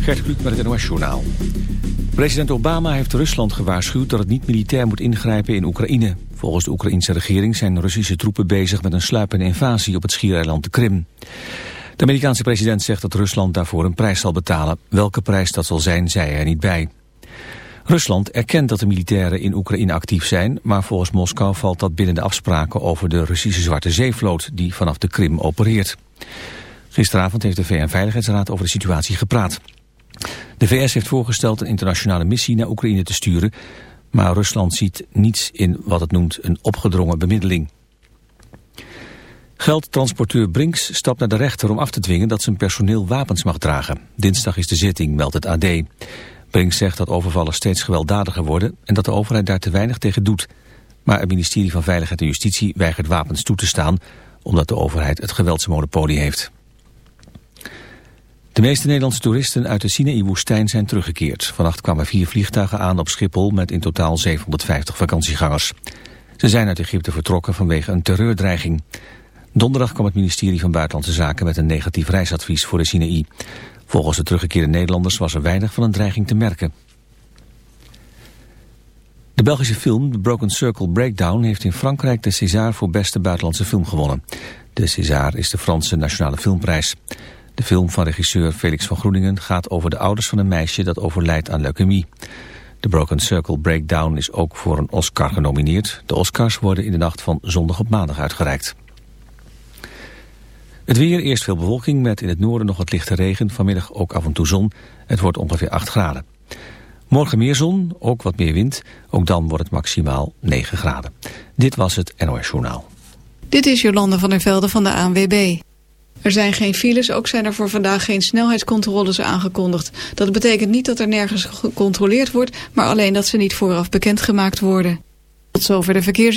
Gert Kluk met het NOS Journaal. President Obama heeft Rusland gewaarschuwd dat het niet militair moet ingrijpen in Oekraïne. Volgens de Oekraïnse regering zijn Russische troepen bezig met een sluipende invasie op het schiereiland de Krim. De Amerikaanse president zegt dat Rusland daarvoor een prijs zal betalen. Welke prijs dat zal zijn, zei hij er niet bij. Rusland erkent dat de militairen in Oekraïne actief zijn, maar volgens Moskou valt dat binnen de afspraken over de Russische Zwarte Zeevloot die vanaf de Krim opereert. Gisteravond heeft de VN-veiligheidsraad over de situatie gepraat. De VS heeft voorgesteld een internationale missie naar Oekraïne te sturen, maar Rusland ziet niets in wat het noemt een opgedrongen bemiddeling. Geldtransporteur Brinks stapt naar de rechter om af te dwingen dat zijn personeel wapens mag dragen. Dinsdag is de zitting, meldt het AD. Brinks zegt dat overvallen steeds gewelddadiger worden en dat de overheid daar te weinig tegen doet. Maar het ministerie van Veiligheid en Justitie weigert wapens toe te staan omdat de overheid het geweldsmonopolie heeft. De meeste Nederlandse toeristen uit de Sinaï-woestijn zijn teruggekeerd. Vannacht kwamen vier vliegtuigen aan op Schiphol met in totaal 750 vakantiegangers. Ze zijn uit Egypte vertrokken vanwege een terreurdreiging. Donderdag kwam het ministerie van Buitenlandse Zaken met een negatief reisadvies voor de Sinaï. Volgens de teruggekeerde Nederlanders was er weinig van een dreiging te merken. De Belgische film The Broken Circle Breakdown heeft in Frankrijk de César voor beste buitenlandse film gewonnen. De César is de Franse nationale filmprijs. De film van regisseur Felix van Groeningen gaat over de ouders van een meisje dat overlijdt aan leukemie. The Broken Circle Breakdown is ook voor een Oscar genomineerd. De Oscars worden in de nacht van zondag op maandag uitgereikt. Het weer, eerst veel bewolking met in het noorden nog wat lichte regen. Vanmiddag ook af en toe zon. Het wordt ongeveer 8 graden. Morgen meer zon, ook wat meer wind. Ook dan wordt het maximaal 9 graden. Dit was het NOS Journaal. Dit is Jolande van der Velde van de ANWB. Er zijn geen files, ook zijn er voor vandaag geen snelheidscontroles aangekondigd. Dat betekent niet dat er nergens gecontroleerd wordt, maar alleen dat ze niet vooraf bekendgemaakt worden. Tot zover de verkeers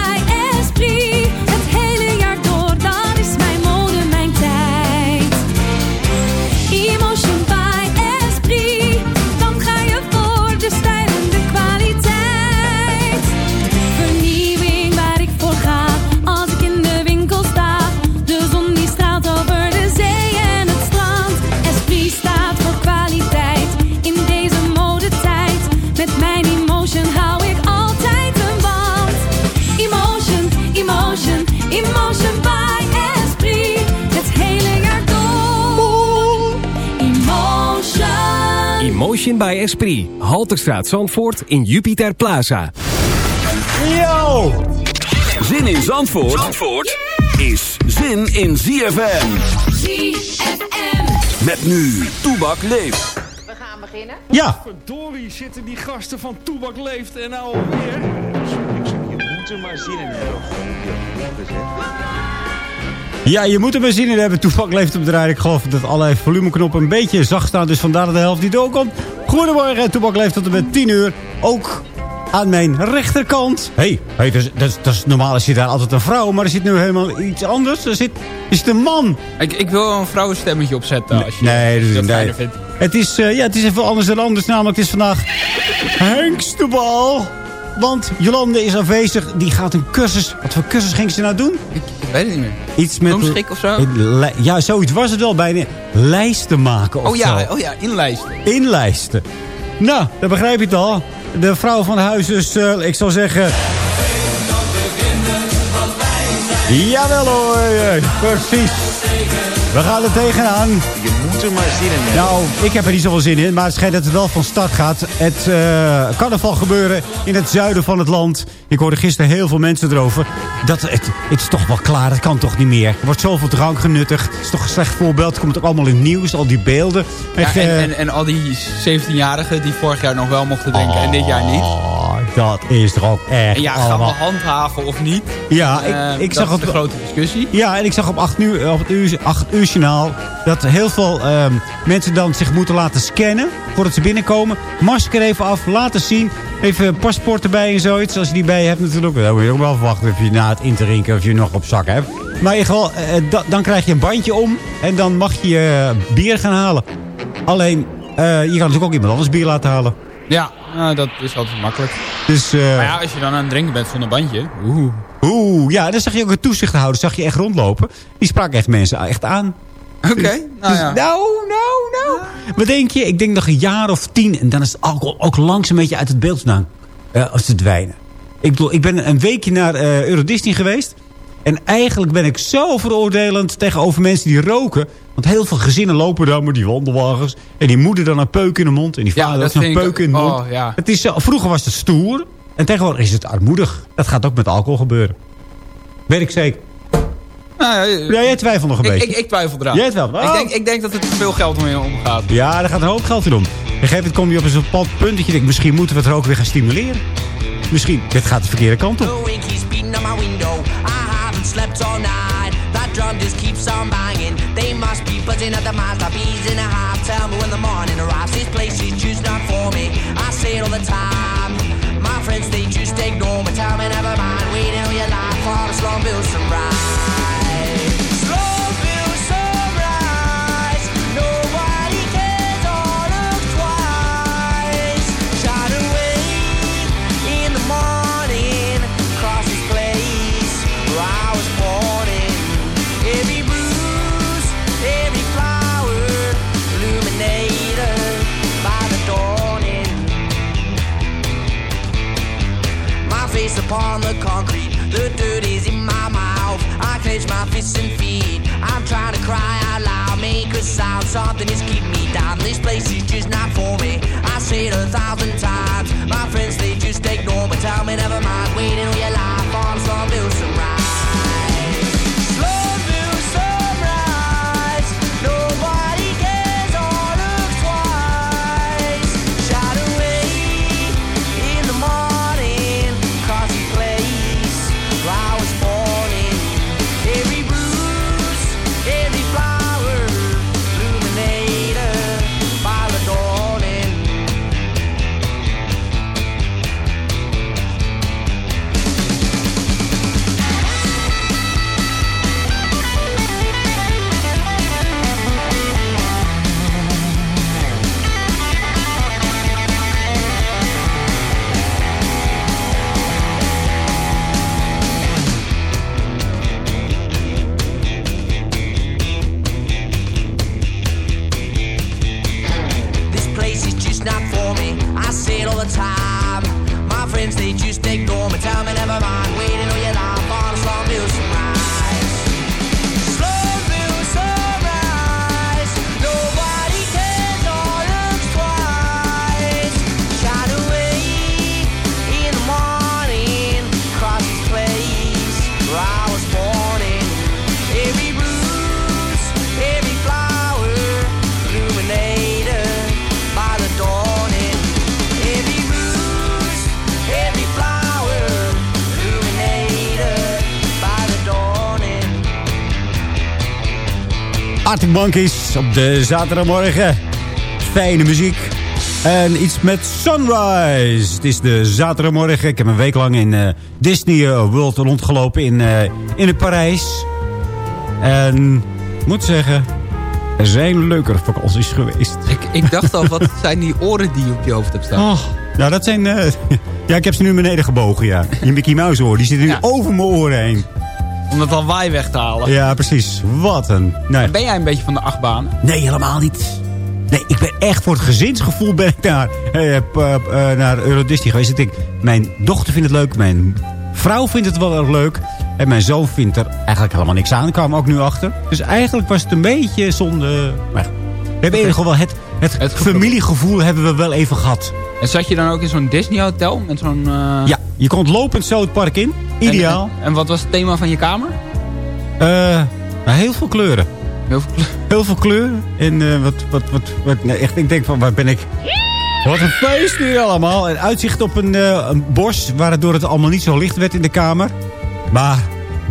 By Esprit. Halterstraat Zandvoort in Jupiter Plaza. Yo! Zin in Zandvoort, Zandvoort is zin in ZFM. ZFM Met nu, Toebak leeft. We gaan beginnen. Ja. Verdorie zitten die gasten van Toebak Leeft en nou alweer. Je moet er maar zin in hebben. Ja, je moet er maar zin in hebben. Toepak leeft op het rijden. Ik geloof dat alle volumeknoppen een beetje zacht staan. Dus vandaar dat de helft niet doorkomt. Goedemorgen, Toepak leeft tot en met 10 uur. Ook aan mijn rechterkant. Hé, hey, hey, dat, is, dat, is, dat is normaal. Er zit daar altijd een vrouw. Maar er zit nu helemaal iets anders. Er zit, er zit een man. Ik, ik wil een vrouwenstemmetje opzetten. Als je, Nee, als je dat, dat nee. vindt. Het is, eh, ja, het is even anders dan anders. Namelijk, het is vandaag Hengstebal. Want Jolande is afwezig. Die gaat een cursus. Wat voor cursus ging ze nou doen? Ik, ik weet het niet meer. Iets met... Bloemschik of zo? Ja, zoiets was het wel bijna. Lijsten maken of Oh ja, zo. oh ja, inlijsten. Inlijsten. Nou, dan begrijp je het al. De vrouw van huis, dus eh, ik zou zeggen... Jawel hoor, eh, precies. We gaan er tegenaan. Er maar zin in. Nou, ik heb er niet zoveel zin in, maar het schijnt dat het wel van start gaat. Het eh carnaval gebeuren in het zuiden van het land. Ik hoorde gisteren heel veel mensen erover. Dat het, het is toch wel klaar, het kan toch niet meer. Er wordt zoveel drank genuttigd. Het is toch een slecht voorbeeld. Het komt ook allemaal in het nieuws, al die beelden. Ja, Echt, en, eh, en, en al die 17-jarigen die vorig jaar nog wel mochten drinken en dit jaar niet. Dat is toch ook echt ja, gaan we handhaven of niet? Ja, Eh, ik, ik dat zag is op de grote discussie. Ja, en ik zag op 8 uur, op het uur, 8 uur journaal dat heel veel ehm, mensen dan zich moeten laten scannen voordat ze binnenkomen. Masker even af, laten zien. Even een paspoort erbij en zoiets. Als je die bij je hebt natuurlijk. Dan moet je ook wel verwachten of je na het intrinken of je nog op zak hebt. Maar in ieder geval, eh, da- dan krijg je een bandje om. En dan mag je eh, bier gaan halen. Alleen, eh, je kan natuurlijk ook iemand anders bier laten halen. Ja, nou, dat is altijd makkelijk. Dus, eh, Maar ja, als je dan aan het drinken bent zonder bandje. Oeh. Oeh, ja, dan zag je ook een toezichthouder, zag je echt rondlopen. Die sprak echt mensen echt aan. Oké, Dus- nou dus ja. nou, nou, nou. Wat denk je? Ik denk nog een jaar of tien. En dan is het alcohol ook langzaam een beetje uit het beeld vandaan eh, als te verdwijnen. Ik bedoel, ik ben een weekje naar eh Euro Disney geweest. En eigenlijk ben ik zo veroordelend tegenover mensen die roken. Want heel veel gezinnen lopen daar met die wandelwagens. En die moeder dan een peuk in de mond. En die Ja, vader dat ook zo'n vind ik peuk in de mond. oh, ja. het is zo, vroeger was het stoer. En tegenwoordig is het armoedig. Dat gaat ook met alcohol gebeuren. Weet ik zeker. Nou, ja, Ja, jij twijfelt nog een ik, beetje. ik, ik twijfel eraan. Jij twijfelt? Ik, Oh. denk, ik denk dat er te veel geld omheen omgaat. Ja, daar gaat een hoop geld in om. Op een gegeven moment kom je op een bepaald punt dat je denkt... misschien moeten we het roken weer gaan stimuleren. Misschien, dit gaat de verkeerde kant op. slept all night. That drum just keeps on banging. They must be buzzing at the mouth. The bees in a hive. Tell me when the morning arrives. This place is just not for me. I say it all the time. My friends, they just ignore me. Tell me never mind. Waiting on your life for the Slumville sunrise. Upon the concrete, the dirt is in my mouth. I clench my fists and feet. I'm trying to cry out loud, make a sound. Something is keeping me down. This place is just not for me. I say it a thousand times. My friends, they just ignore me. Tell me never mind. Waiting all your life on Slumville sunrise. Slumville time. My friends, they just ignore me. Tell me never mind. Waiting all your life Arctic Monkeys op de zaterdagmorgen. Fijne muziek. En iets met Sunrise. Het is de zaterdagmorgen. Ik heb een week lang in eh, Disney eh, World rondgelopen in, eh, in Parijs. En ik moet zeggen, er zijn leukere vakanties geweest. Ik, ik dacht al, wat zijn die oren die je op je hoofd hebt staan? Oh, nou, dat zijn... ja, ik heb ze nu beneden gebogen, ja. Die Mickey Mouse oor, die zitten nu Ja. over mijn oren heen. Om dat al waai weg te halen. Ja, precies. Wat een... Nee, Ben jij een beetje van de achtbaan? nee helemaal niet. Nee, ik ben echt voor het gezinsgevoel ben ik naar, eh, eh, eh, naar Euro Disney geweest. Ik denk, mijn dochter vindt het leuk, mijn vrouw vindt het wel erg leuk. En mijn zoon vindt er eigenlijk helemaal niks aan. Ik kwam ook nu achter. Dus eigenlijk was het een beetje zonde. Maar we hebben in ieder geval wel het, het, Het gevoel. familiegevoel hebben we wel even gehad. En zat je dan ook in zo'n Disney hotel? Met zo'n... eh, Ja, je komt lopend zo het park in. Ideaal. En, en wat was het thema van je kamer? Eh, nou, heel veel kleuren. Heel veel kleur- Heel veel kleuren. En eh, wat, wat, wat, wat nee, echt, ik denk van, waar ben ik... Wat een feest hier allemaal. En uitzicht op een, eh, een bos, waardoor het allemaal niet zo licht werd in de kamer. Maar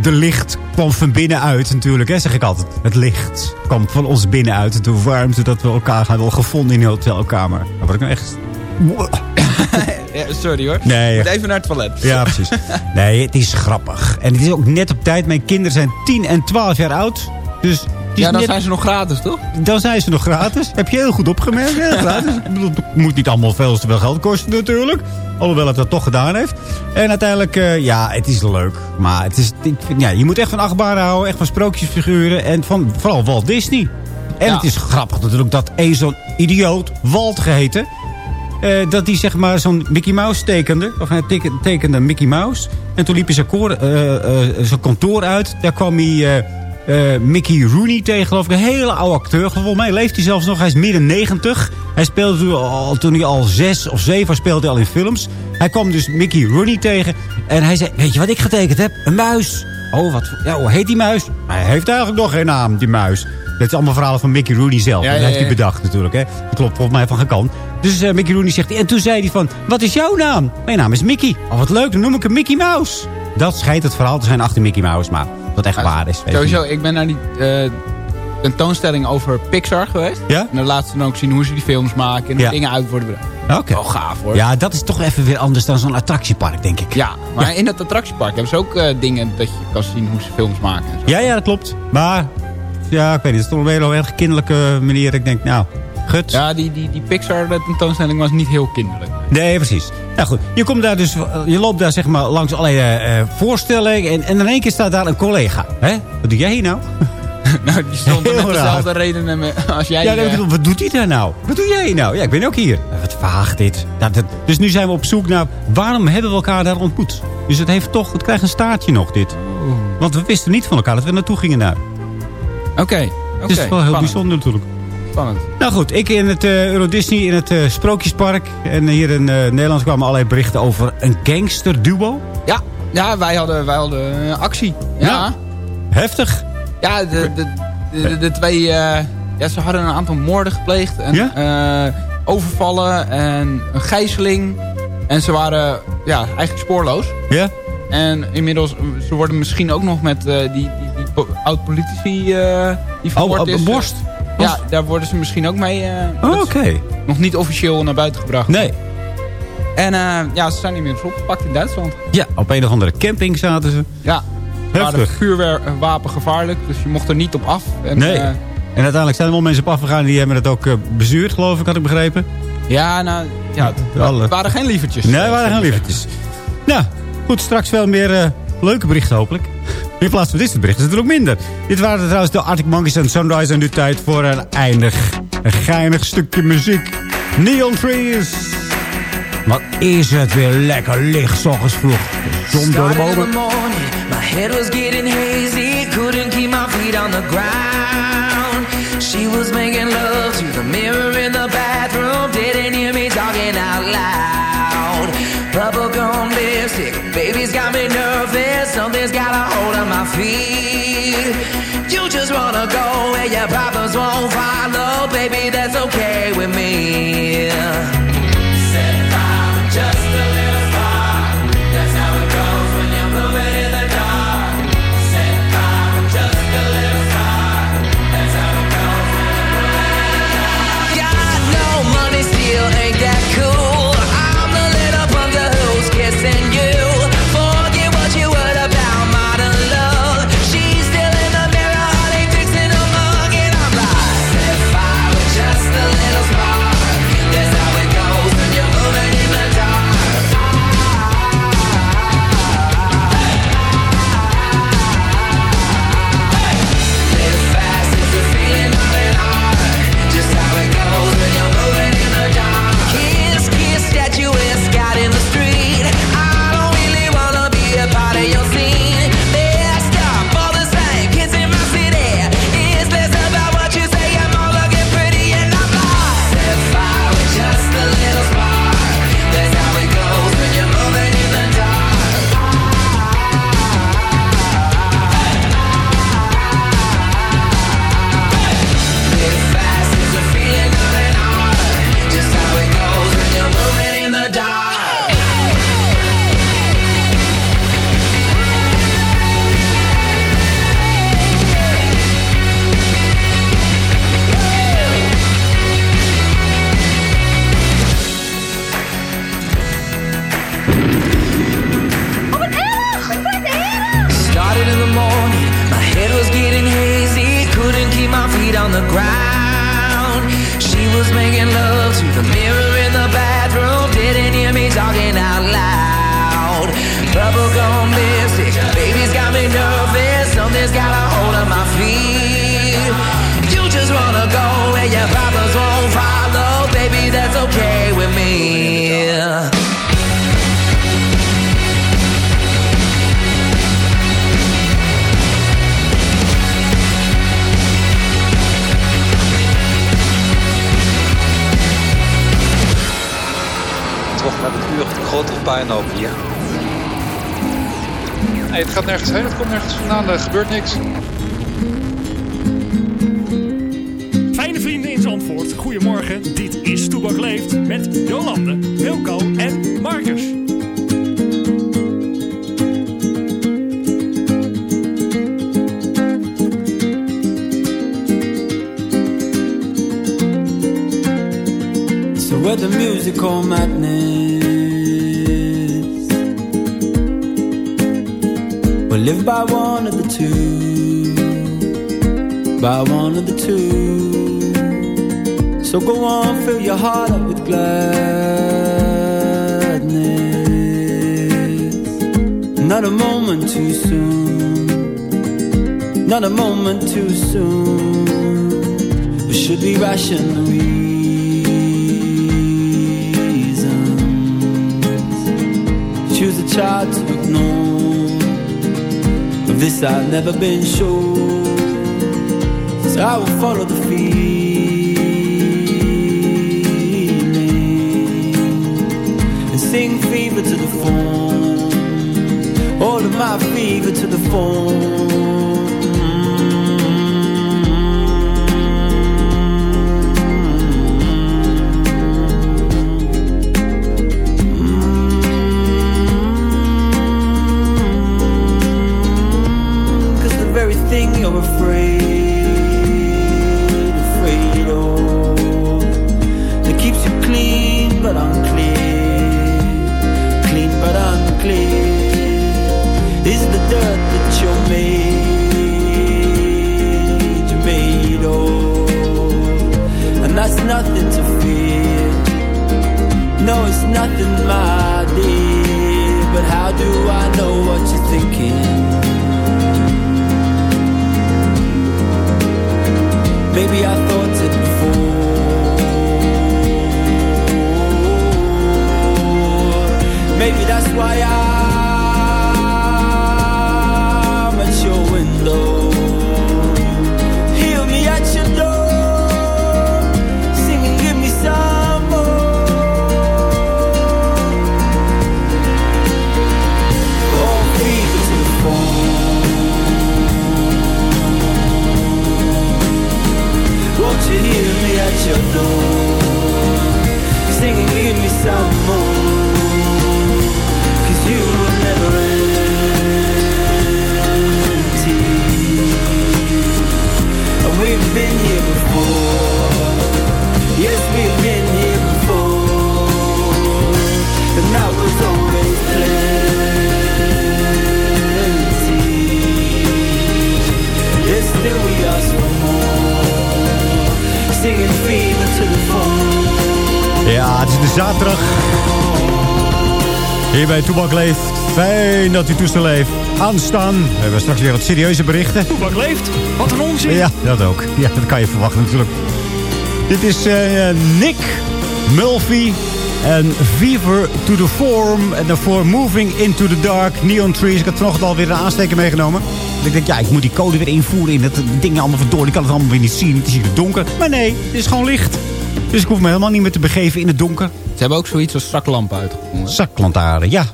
de licht kwam van binnenuit natuurlijk, hè, zeg ik altijd. Het licht kwam van ons binnenuit. De warmte dat we elkaar hadden gevonden in de hotelkamer. Daar word ik nou echt... Ja, sorry hoor. Nee. Moet even naar het toilet. Ja, precies. Nee, het is grappig. En het is ook net op tijd. Mijn kinderen zijn 10 en 12 jaar oud. Dus Ja, dan net- zijn ze nog gratis, toch? dan zijn ze nog gratis. Heb je heel goed opgemerkt. Heel gratis. Ik bedoel, Het moet niet allemaal veel te veel geld kosten natuurlijk. Alhoewel het dat toch gedaan heeft. En uiteindelijk, eh, ja, het is leuk. Maar het is, ik ja, je moet echt van achtbaren houden. Echt van sprookjesfiguren. En van vooral Walt Disney. En Ja. het is grappig natuurlijk dat een zo'n idioot, Walt geheten... eh, dat hij zeg maar zo'n Mickey Mouse tekende. Of hij teken- tekende Mickey Mouse. En toen liep hij eh, eh, zijn kantoor uit. Daar kwam hij Mickey Rooney tegen, geloof ik. Een hele oude acteur. Volgens mij leeft hij zelfs nog. Hij is midden 90. Hij speelde toen, al, toen hij al zes of zeven speelde al in films. Hij kwam dus Mickey Rooney tegen. En hij zei, weet je wat ik getekend heb? Een muis. Oh, wat, ja, hoe heet die muis? Hij heeft eigenlijk nog geen naam, die muis. Dat is allemaal verhalen van Mickey Rooney zelf. Ja, dat heeft hij bedacht natuurlijk. Hè. Dat klopt volgens mij van gekant. Dus eh, Mickey Rooney zegt... En toen zei hij van... Wat is jouw naam? Mijn naam is Mickey. Oh, wat leuk. Dan noem ik hem Mickey Mouse. Dat schijnt het verhaal te zijn achter Mickey Mouse. Maar wat echt waar is. Sowieso, ik ben naar die eh, tentoonstelling over Pixar geweest. Ja? En dan laat ze dan ook zien hoe ze die films maken en hoe Ja. dingen uit worden bedacht. Oké. Wel gaaf hoor. Ja, dat is toch even weer anders dan zo'n attractiepark, denk ik. Ja, maar in het attractiepark hebben ze ook eh, dingen dat je kan zien hoe ze films maken. En zo. Ja, ja, dat klopt. Maar, ja, ik weet niet. Het is toch op een erg kinderlijke manier. Ik denk, nou, gut. Ja, die, die, die Pixar eh, tentoonstelling was niet heel kinderlijk. Nee, precies. Nou goed, je, komt daar dus, je loopt daar zeg maar langs allerlei eh, voorstellingen. En, en in één keer staat daar een collega. Hè? Wat doe jij hier nou? nou, die stond er met dezelfde redenen me- als jij. Ja, eh, wat doet hij daar nou? Wat doe jij nou? Ja, ik ben ook hier. Eh, Wat vaag dit. Dat, dat- dus nu zijn we op zoek naar waarom hebben we elkaar daar ontmoet? Dus het heeft toch, het krijgt een staartje nog dit. Want we wisten niet van elkaar dat we naartoe gingen daar. Oké, het is wel heel spannend. bijzonder natuurlijk. Spannend. Nou goed, ik in het eh, Euro Disney in het eh, Sprookjespark. En hier in eh, Nederland kwamen allerlei berichten over een gangsterduo. Ja, ja wij hadden, wij hadden eh, actie. Ja, Ja. Heftig. ja de, de, de, de, de twee... eh, ja, ze hadden een aantal moorden gepleegd. En, Ja? eh, overvallen en een gijzeling. En ze waren ja, eigenlijk spoorloos. Ja? En inmiddels, eh, ze worden misschien ook nog met eh, die, oud-politici eh die vermoord oh, is. borst. Ja, daar worden ze misschien ook mee... eh, Oh, Oké. Nog niet officieel naar buiten gebracht. Nee. En eh, ja, ze zijn inmiddels opgepakt in Duitsland. Ja, op een of andere camping zaten ze. Ja, Heftig. vuurwapen gevaarlijk, dus je mocht er niet op af. En, Nee. En uiteindelijk zijn er wel mensen op afgegaan. Die hebben het ook bezuurd, geloof ik, had ik begrepen. ja, nou, ja, het Alle- het waren geen lievertjes. Nee, eh, waren geen lievertjes. Nou, goed, straks veel meer leuke berichten hopelijk. In plaats van dit soort berichten is het er ook minder. Dit waren trouwens de Arctic Monkeys en Sunrise. En nu tijd voor een eindig, een geinig stukje muziek. Neon Trees. Wat is het weer lekker licht, s ochtends vroeg. Zon door de bomen. my head was getting hazy, couldn't keep my feet on the ground. She was making love to the mirror in the bathroom, didn't hear me talking out loud. Bubblegum lipstick, baby's got me nervous, something's got feet. You just wanna go where your problems won't follow, baby, that's okay with me. Het uur grotere puinhoop hier. Nee, het gaat nergens heen, het komt nergens vandaan, er gebeurt niks. Fijne vrienden in Zandvoort, goedemorgen. Dit is Toebak Leeft met Jolande, Wilco en Marcus. So with the musical madness live by one of the two. By one of the two. So go on, fill your heart up with gladness. Not a moment too soon. Not a moment too soon. We should be ration the reasons. Choose a child to ignore this I've never been sure. So I will follow the feeling And sing fever to the phone. All of my fever to the phone Toebak Leeft. Fijn dat u toestel heeft. Aanstaan. We hebben straks weer wat serieuze berichten. Toebak Leeft? Wat een onzin. Ja, dat ook. Ja, dat kan je verwachten natuurlijk. Dit is eh, Nick Mulvey en Fever to the Form. En daarvoor Moving into the Dark, Neon Trees. Ik had vanochtend alweer een aansteker meegenomen. Ik denk, ja, ik moet die code weer invoeren in dat ding allemaal verdoor. Ik kan het allemaal weer niet zien. Het is hier donker. Maar nee, het is gewoon licht. Dus ik hoef me helemaal niet meer te begeven in het donker. Ze hebben ook zoiets als zaklampen uitgevonden. Zaklantaarn, ja.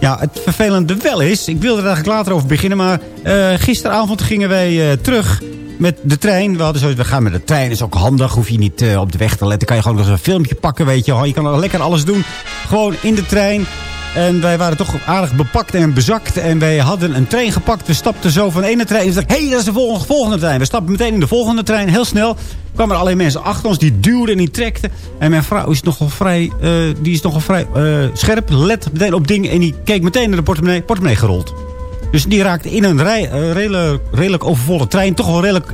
Ja, het vervelende wel is, ik wilde er eigenlijk later over beginnen... maar eh, gisteravond gingen wij eh, terug met de trein. We hadden zoiets, we gaan met de trein, is ook handig. Hoef je niet eh, op de weg te letten. Kan je gewoon nog eens een filmpje pakken, weet je. Je kan lekker alles doen. Gewoon in de trein. En wij waren toch aardig bepakt en bezakt. En wij hadden een trein gepakt. We stapten zo van de ene trein. We hé, hey, dat is de volgende, trein. We stapten meteen in de volgende trein, heel snel. kwamen er alleen mensen achter ons die duwden en die trekten. En mijn vrouw is nogal vrij, eh, die is nogal vrij eh, scherp. Let meteen op dingen en die keek meteen naar de portemonnee. Portemonnee gerold. Dus die raakte in een eh, redelijk, redelijk overvolle trein toch wel redelijk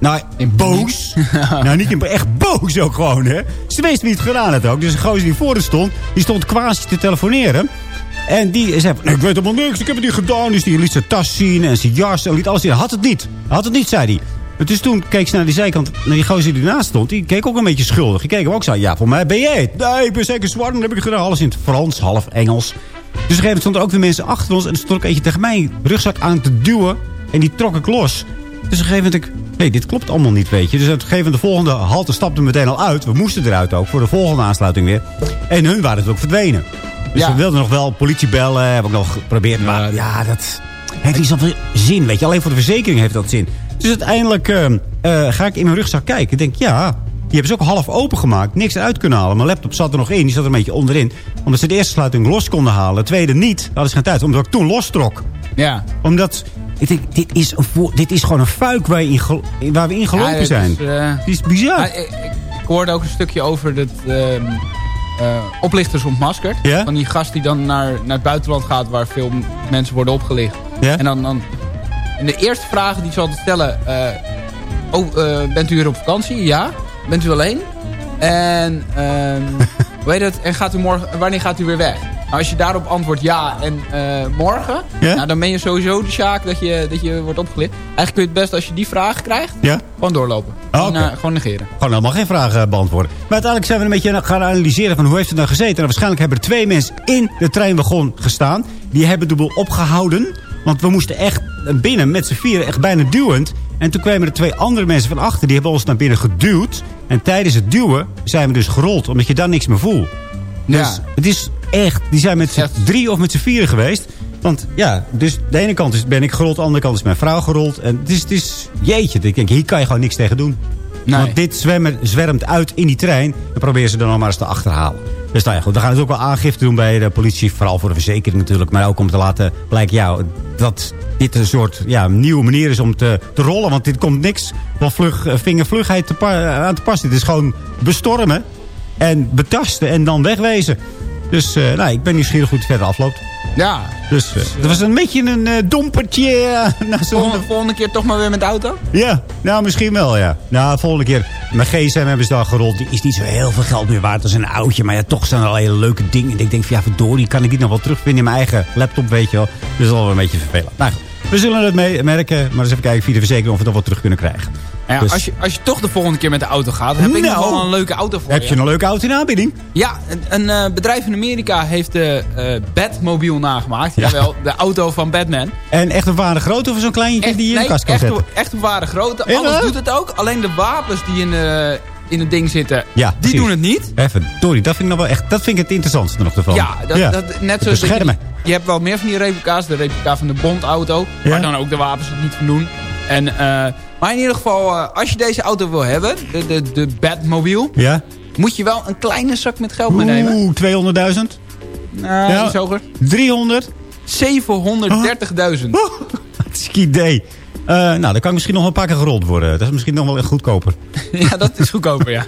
Nou, in boos. nou, niet in echt boos ook gewoon, hè. Ze wist wie het gedaan had ook. Dus de gozer die voor haar stond, die stond quasi te telefoneren. En die zei, nee, ik weet helemaal niks, ik heb het niet gedaan. Dus die liet zijn tas zien en zijn jas en liet alles zien. Had het niet. Had het niet, zei hij. En Dus toen keek ze naar die zijkant, naar die gozer die ernaast stond. Die keek ook een beetje schuldig. Die keek hem ook zo, ja, voor mij ben jij het. Nee, ik ben zeker zwart, dat heb ik gedaan. Alles in het Frans, half Engels. Dus op een gegeven moment stonden er ook weer mensen achter ons. En er stond ook eentje tegen mij rugzak aan te duwen. En die trok ik los. Dus op een gegeven moment, ik, nee, dit klopt allemaal niet, weet je. Dus op een moment, de volgende halte stapte meteen al uit. We moesten eruit ook, voor de volgende aansluiting weer. En hun waren het ook verdwenen. Dus we wilden nog wel politie bellen, hebben ook nog geprobeerd. Maar ja, dat heeft niet zoveel zin, weet je. Alleen voor de verzekering heeft dat zin. Dus uiteindelijk eh, eh, ga ik in mijn rugzak kijken. Ik denk, ja, die hebben ze ook half open gemaakt. Niks eruit kunnen halen. Mijn laptop zat er nog in. Die zat er een beetje onderin. Omdat ze de eerste sluiting los konden halen. De tweede niet. Dat ze geen tijd. Omdat ik toen lostrok. Ja. Omdat, ik denk, dit is, een dit is gewoon een fuik waar, je in waar we in gelopen Ja, het zijn. is, eh, Dit is bizar. Ja, ik, hoorde ook een stukje over dat ehm, eh, oplichters ontmaskerd. Van die gast die dan naar, naar het buitenland gaat waar veel mensen worden opgelicht. En dan, dan en de eerste vraag die ze altijd stellen. eh, oh, eh, bent u weer op vakantie? Ja. Bent u alleen? En, ehm hoe heet het? En gaat u morgen, wanneer gaat u weer weg? Nou, als je daarop antwoordt ja en eh, morgen, Ja? nou, dan ben je sowieso de zaak dat je, dat je wordt opgelicht. Eigenlijk kun je het best als je die vraag krijgt, Ja? gewoon doorlopen. Ah, eh, gewoon negeren. Gewoon helemaal geen vragen beantwoorden. Maar uiteindelijk zijn we een beetje gaan analyseren van hoe heeft het nou gezeten. En waarschijnlijk hebben er twee mensen in de treinwagon gestaan. Die hebben de boel opgehouden. Want we moesten echt binnen met z'n vieren echt bijna duwend. En toen kwamen er twee andere mensen van achter. Die hebben ons naar binnen geduwd. En tijdens het duwen zijn we dus gerold. Omdat je dan niks meer voelt. Dus Ja. het is echt... Die zijn met z'n drie of met z'n vieren geweest. Want ja, dus de ene kant is, ben ik gerold. De andere kant is mijn vrouw gerold. En het is, het is jeetje. Ik denk, hier kan je gewoon niks tegen doen. Nee. Want dit zwemmen, zwermt uit in die trein. Dan proberen ze dan nog maar eens te achterhalen. Dus nou ja, goed. We gaan het ook wel aangifte doen bij de politie. Vooral voor de verzekering natuurlijk. Maar ook om te laten blijken ja, dat dit een soort ja, nieuwe manier is om te, te rollen. Want dit komt niks van vlug, vingervlugheid te aan te passen. Dit is gewoon bestormen en betasten en dan wegwezen. Dus eh, nou, ik ben nieuwsgierig hoe het verder afloopt. Ja. Dus eh, het was een beetje een eh, dompertje. eh, naar zo'n Volgende, volgende keer toch maar weer met de auto? ja, nou misschien wel, ja. Nou, volgende keer. Mijn gsm hebben ze daar gerold. Die is niet zo heel veel geld meer waard als een oudje. Maar ja, toch zijn er al hele leuke dingen. En ik denk van, ja, verdorie, kan ik die nog wel terugvinden in mijn eigen laptop, weet je wel. Dus dat is wel een beetje vervelend. Nou goed, we zullen het mee merken. Maar eens even kijken via de verzekering of we nog wel terug kunnen krijgen. Ja, Dus- als, je, als je toch de volgende keer met de auto gaat, heb ik nog wel een leuke auto voor Heb je een leuke auto in aanbieding? Ja, een, een eh, bedrijf in Amerika heeft de eh Batmobile nagemaakt. Ja. Jawel, de auto van Batman. En echt een ware grote of zo'n kleintje die je in de kast kan echt, zetten? echt een ware grote. Ja? Alles doet het ook. Alleen de wapens die in, de, in het ding zitten, Ja, die precies. doen het niet. Even, sorry, dat vind ik nog wel echt, dat vind ik het interessantste nog ervan. Ja, dat, dat, net zoals dat je, Beschermen. Je hebt wel meer van die replica's. De replica van de Bond-auto. Ja. Waar dan ook de wapens het niet van doen. En, eh, maar in ieder geval, eh, als je deze auto wil hebben, de, de, de Batmobile, Ja? moet je wel een kleine zak met geld meenemen. Oeh, 200.000? Nou, Ja. iets hoger. 300? 730.000. Hartstikke idee. Eh, nou, dan kan misschien nog een paar keer gerold worden. Dat is misschien nog wel echt goedkoper. ja, dat is goedkoper, ja.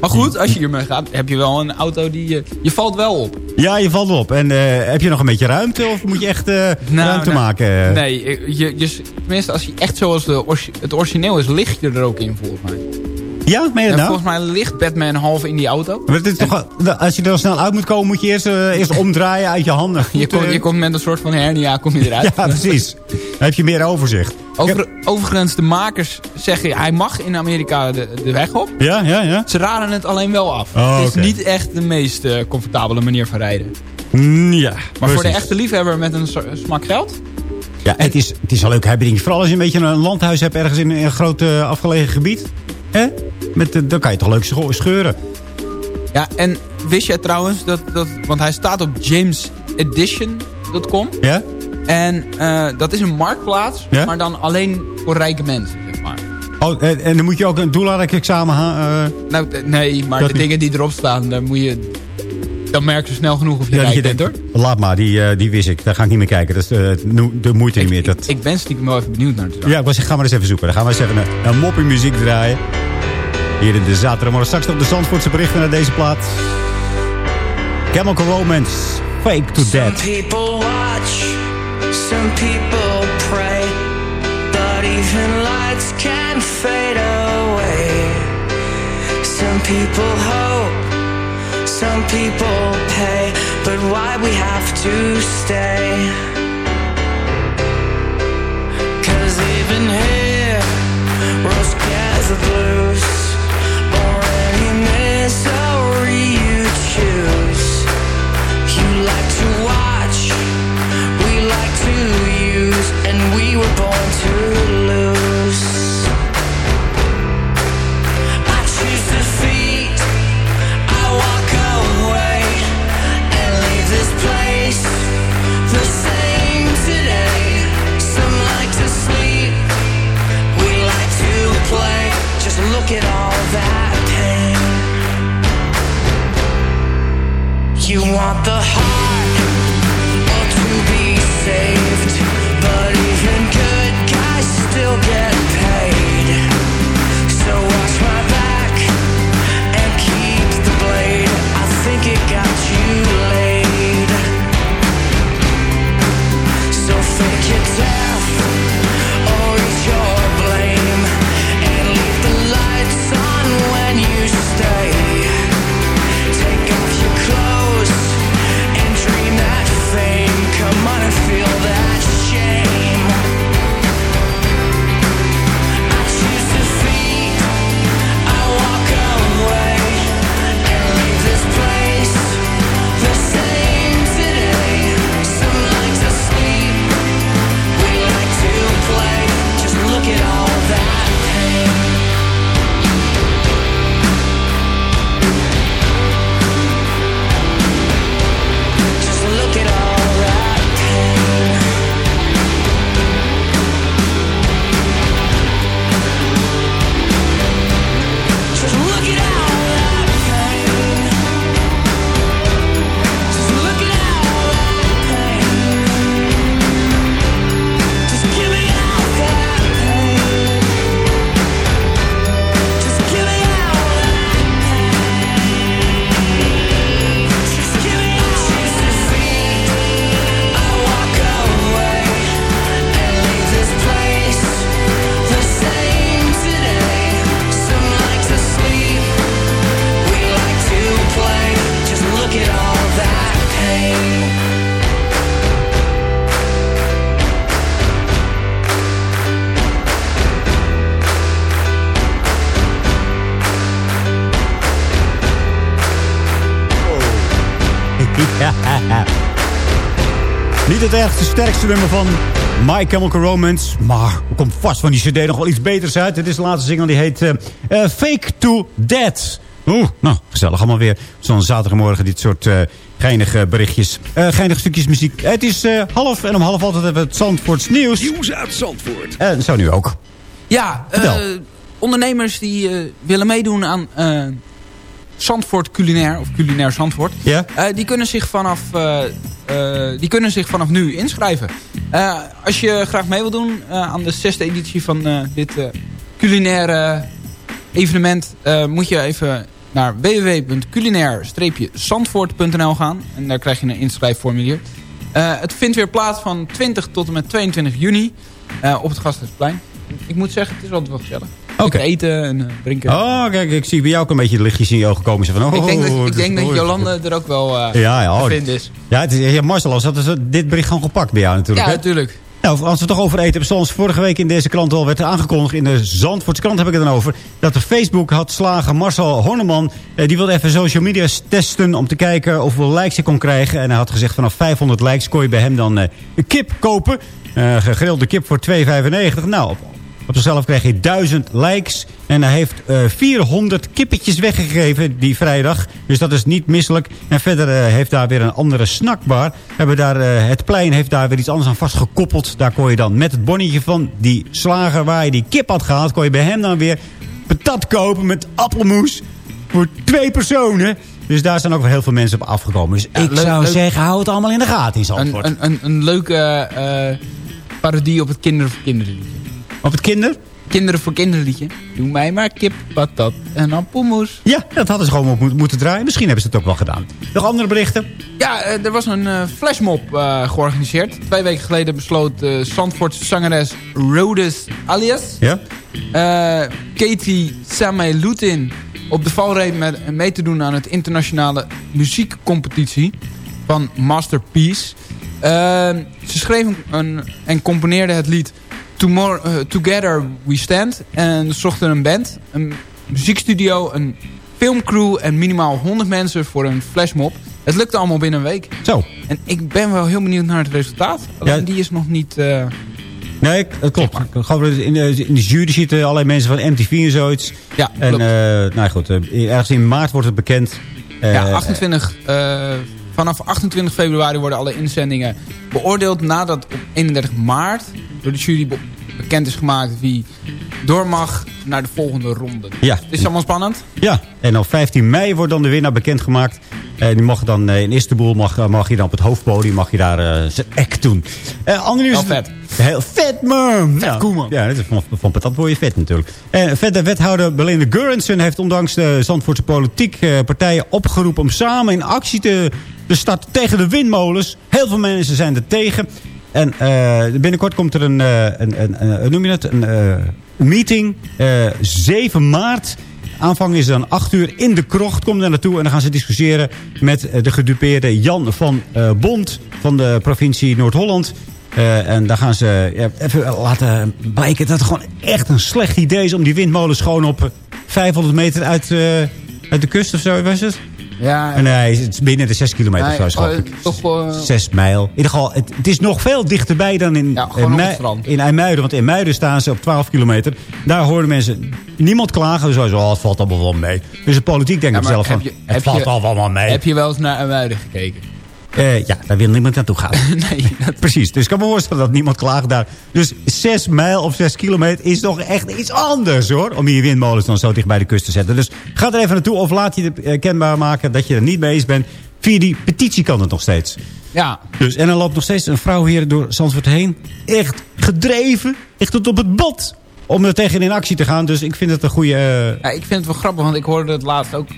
Maar goed, als je hiermee gaat, heb je wel een auto die... je je valt wel op. Ja, je valt op. En eh, heb je nog een beetje ruimte of moet je echt eh, Nou, ruimte nou, maken? Nee, je, je, tenminste als hij echt zoals de, het origineel is, ligt je er ook in volgens mij. Ja, meen je nou? volgens mij ligt Batman half in die auto. Maar het is toch, wel- als je er snel uit moet komen, moet je eerst, eh, eerst omdraaien uit je handen. Je, komt eh, je komt met een soort van hernia kom je eruit. Ja, precies. Dan heb je meer overzicht. Over, overigens, de makers zeggen hij mag in Amerika de, de weg op. Ja, ja, ja. Ze raden het alleen wel af. Oh, het is niet echt de meest eh, comfortabele manier van rijden. Mm, ja, Maar voor de echte liefhebber met een smak geld... Ja, het is, het is een leuk. Vooral als je een beetje een landhuis hebt ergens in een groot afgelegen gebied. Hè? Met, eh, dan kan je toch leuk scheuren. Ja, en wist jij trouwens dat... dat want hij staat op jamesedition.com. Ja? En eh, dat is een marktplaats, Ja? maar dan alleen voor rijke mensen, zeg maar. Oh, en, en dan moet je ook een doelaardexamen gaan. eh, Nou, nee, maar de niet. dingen die erop staan, dan moet je... Dan merk je snel genoeg of je ja, rijk je bent, hoor. laat maar, die, eh, die wist ik. Daar ga ik niet meer kijken. Dat is de moeite niet meer. Dat... Ik ben stiekem wel even benieuwd naar het Ja, ik was, ga maar eens even zoeken. Dan gaan we eens even een, een moppie muziek draaien. Hier in de zaterdagmorgen. Straks op de Zandvoortse berichten naar deze plaat. Chemical Romance. Fake to Some Dead. people watch, some people pray, but even lights can fade people hope, some people pay, but why we have to stay? Cause even here, rose gets the blues, we were born to lose. I choose defeat. I walk away and leave this place the same today. Some like to sleep, we like to play. Just look at all that pain. You want the heart or to be saved, still Het ergste sterkste nummer van My Chemical Romance. Maar er komt vast van die cd nog wel iets beters uit. Dit is de laatste single die heet eh, eh, Fake to Dead. Oeh, nou, gezellig allemaal weer. Zo'n zaterdagmorgen dit soort eh, geinige berichtjes. Eh geinige stukjes muziek. Het is eh, half en om half altijd hebben we het Zandvoorts nieuws. Nieuws uit Zandvoort. En zo nu ook. Ja, eh, ondernemers die eh, willen meedoen aan eh, Zandvoort Culinair, of Culinair Zandvoort. Ja? Eh, die, kunnen zich vanaf, die kunnen zich vanaf nu inschrijven. Eh, als je graag mee wil doen eh, aan de zesde editie van eh, dit eh, culinaire evenement... eh, moet je even naar www.culinair-zandvoort.nl gaan. En daar krijg je een inschrijfformulier. Eh, het vindt weer plaats van 20 tot en met 22 juni eh, op het Gasthuisplein. Ik moet zeggen, het is altijd wel gezellig. Lekker eten en eh, drinken. Oh, kijk, ik zie bij jou ook een beetje de lichtjes in je ogen komen. Van, oh, ik denk dat, ik denk dat oh, Jolande er ook wel Ja, ja, oh, te vinden is. Ja, het is, ja Marcel, als dat is dit bericht gewoon gepakt bij jou natuurlijk. Ja, hè? natuurlijk. Nou, als we het toch over eten hebben, zoals vorige week in deze krant al werd aangekondigd, in de Zandvoortse krant heb ik het dan over, dat de Facebook had slagen Marcel Horneman, eh, die wilde even social media testen om te kijken hoeveel likes hij kon krijgen. En hij had gezegd vanaf 500 likes kon je bij hem dan eh, een kip kopen. Eh gegrilde kip voor 2,95. Nou, op, zichzelf kreeg hij 1000 likes. En hij heeft eh 400 kippetjes weggegeven die vrijdag. Dus dat is niet misselijk. En verder eh, heeft daar weer een andere snackbar. Hebben daar, eh, het plein heeft daar weer iets anders aan vastgekoppeld. Daar kon je dan met het bonnetje van die slager waar je die kip had gehaald... kon je bij hem dan weer patat kopen met appelmoes. Voor twee personen. Dus daar zijn ook wel heel veel mensen op afgekomen. Dus Ja, ik leuk- zou leuk. zeggen, hou het allemaal in de gaten in Een, Zandvoort. een, een, een leuke eh, parodie op het Kinderen voor Kinderen. Op het kinder? Kinderen voor Kinderen liedje. Doe mij maar kip, patat en appelmoes. Ja, dat hadden ze gewoon op moet- moeten draaien. Misschien hebben ze het ook wel gedaan. Nog andere berichten? Ja, eh, er was een eh, flashmob eh, georganiseerd. Twee weken geleden besloot uh, Zandvoortse zangeres Rhodes alias... Ja? Katie Samelutin op de valreep met, mee te doen aan het internationale muziekcompetitie van Masterpiece. Ze schreef een, en componeerde het lied Eh, Together We Stand. En zochten een band, een muziekstudio, een filmcrew en minimaal 100 mensen voor een flashmob. Het lukte allemaal binnen een week. Zo. En ik ben wel heel benieuwd naar het resultaat. Alleen die is nog niet... eh, Nee, dat klopt. In, de, in de jury zitten allerlei mensen van MTV en zoiets. Ja, En klopt. eh, nou goed, ergens in maart wordt het bekend. Ja, 28, eh, vanaf 28 februari worden alle inzendingen beoordeeld... nadat op 31 maart door de jury be- bekend is gemaakt... wie door mag naar de volgende ronde. Ja. Het is allemaal spannend. Ja, en op 15 mei wordt dan de winnaar bekendgemaakt. En die mag dan eh, in Istanbul, mag, mag je dan op het hoofdpodium, mag je daar eh, zijn act doen. Eh ander nieuws. Heel vet. Heel vet, man. Vet, ja. cool, man. Ja, dat is van, van patat word je vet natuurlijk. En vet, de wethouder Belinda Gurrensen heeft ondanks de Zandvoortse politiek eh, partijen opgeroepen om samen in actie te, te starten tegen de windmolens. Heel veel mensen zijn er tegen. En eh, binnenkort komt er een, eh, een, een, noem je het? Een eh, meeting, eh 7 maart. Aanvang is dan 8 uur in de krocht. Kom daar naartoe en dan gaan ze discussiëren met de gedupeerde Jan van Bond van de provincie Noord-Holland. En daar gaan ze even laten blijken dat het gewoon echt een slecht idee is... om die windmolens gewoon op eh, 500 meter uit, uit de kust of zo, was het? Ja, En hij is binnen de 6 kilometer Nee, of zo, geloof eh, ik. toch wel... 6 mijl. In ieder geval, het, het is nog veel dichterbij dan in, Ja, gewoon in, IJmuiden. Want in Muiden staan ze op 12 kilometer. Daar hoorden mensen niemand klagen. Dus zo, oh, het valt allemaal wel mee. Dus de politiek denkt Ja, zichzelf van, je- het valt je- allemaal mee. Heb je wel eens naar Muiden gekeken? Eh, ja, daar wil niemand naartoe gaan. nee. Precies, dus ik kan me voorstellen dat niemand klaagt daar. Dus 6 mijl of 6 kilometer is toch echt iets anders hoor. Om je windmolens dan zo dicht bij de kust te zetten. Dus ga er even naartoe of laat je het eh, kenbaar maken dat je er niet mee eens bent. Via die petitie kan het nog steeds. Ja. Dus, en dan loopt nog steeds een vrouw hier door Zandvoort heen. Echt gedreven, echt tot op het bot. Om er tegen in actie te gaan. Dus ik vind het een goede... eh, Ja, ik vind het wel grappig, want ik hoorde het laatst ook...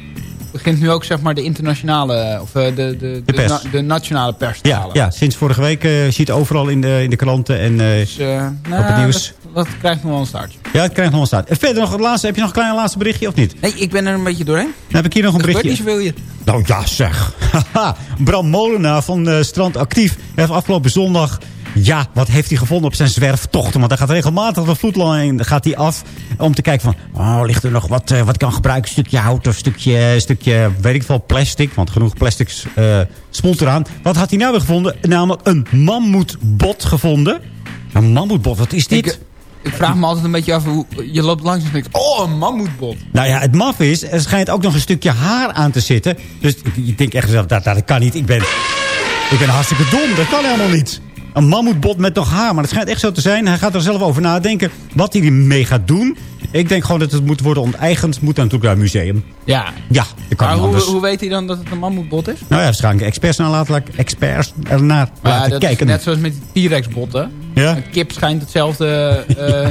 begint nu ook zeg maar de internationale... of eh, de, de, de, De pers. na- de nationale pers te ja, halen. ja, sinds vorige week eh zie je het overal in de, in de kranten en eh, Dus, eh, op nou, het nieuws. Dat, dat krijgt nog wel een staartje. Ja, het krijgt nog een staat. En verder nog het laatste. Heb je nog een klein laatste berichtje of niet? Nee, ik ben er een beetje doorheen. Dan heb ik hier nog een gebeurt berichtje. niet zoveel hier. Nou ja, zeg. Bram Molenaar van eh, Strand Actief heeft afgelopen zondag... Ja, wat heeft hij gevonden op zijn zwerftochten? Want hij gaat regelmatig de vloedlijn gaat hij af. Om te kijken van, oh, ligt er nog wat, eh, wat kan gebruiken? Stukje hout of stukje, stukje, weet ik veel, plastic. Want genoeg plastics eh smolt eraan. Wat had hij nou weer gevonden? Namelijk een mammoetbot gevonden. Een mammoetbot, wat is dit? Ik, ik vraag me altijd een beetje af hoe... Je loopt langs en denkt... Oh, een mammoetbot. Nou ja, het maf is, er schijnt ook nog een stukje haar aan te zitten. Dus ik, ik denk echt zelf, dat, dat kan niet. Ik ben, ik ben hartstikke dom, dat kan helemaal niet. Een mammoetbot met nog haar, maar het schijnt echt zo te zijn. Hij gaat er zelf over nadenken wat hij ermee gaat doen. Ik denk gewoon dat het moet worden onteigend. Moet dan natuurlijk naar een museum. Ja. Ja, dat kan Maar hoe, anders. hoe weet hij dan dat het een mammoetbot is? Nou ja, waarschijnlijk experts, naar laten, experts ernaar Maar laten kijken. net zoals met die T-Rex-botten. Ja? Een kip schijnt hetzelfde eh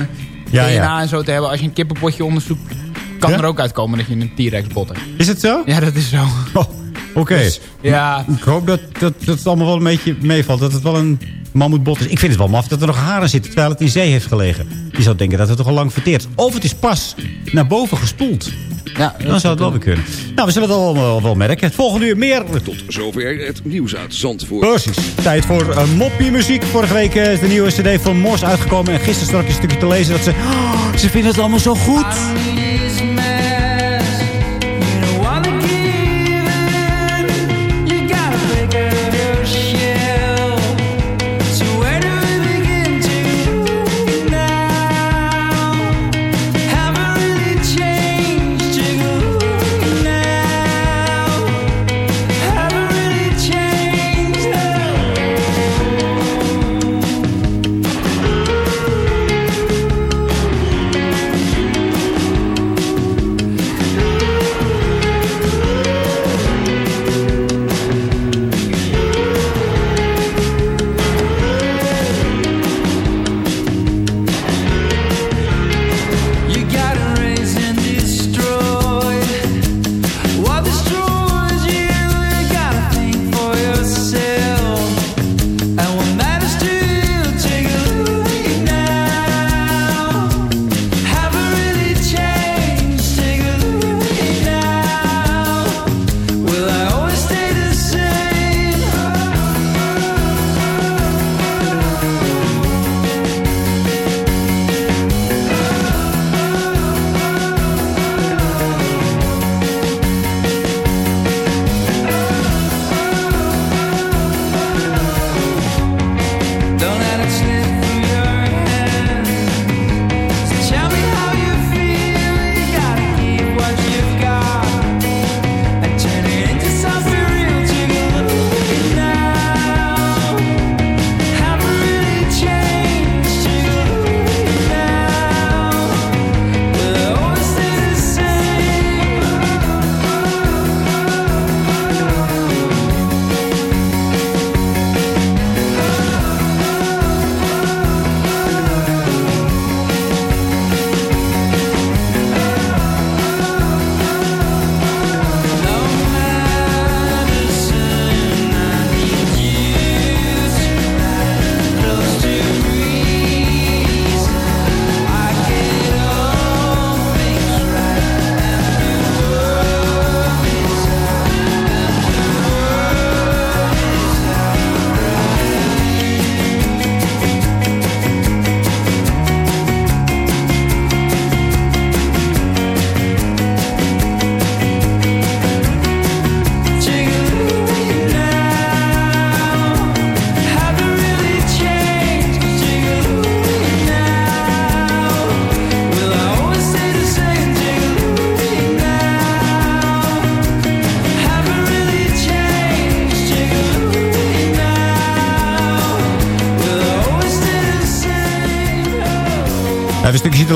Ja, DNA ja. en zo te hebben. Als je een kippenpotje onderzoekt, kan er ook uitkomen dat je een T-Rex-bot hebt. Is het zo? Ja, dat is zo. Oh, Oké. Dus, ja. Ik hoop dat, dat, dat het allemaal wel een beetje meevalt. Dat het wel een mammoetbot is. Ik vind het wel maf dat er nog haren zitten terwijl het in zee heeft gelegen. Je zou denken dat het toch al lang verteerd is. Of het is pas naar boven gespoeld. Ja, Dan zou het wel weer kunnen. Nou, we zullen het allemaal wel merken. Het volgende uur meer. Tot zover het nieuws uit Zandvoort. Precies. Tijd voor uh, moppie muziek. Vorige week is de nieuwe cd van Mors uitgekomen. En gisteren straks een stukje te lezen dat ze... Oh, ze vinden het allemaal zo goed.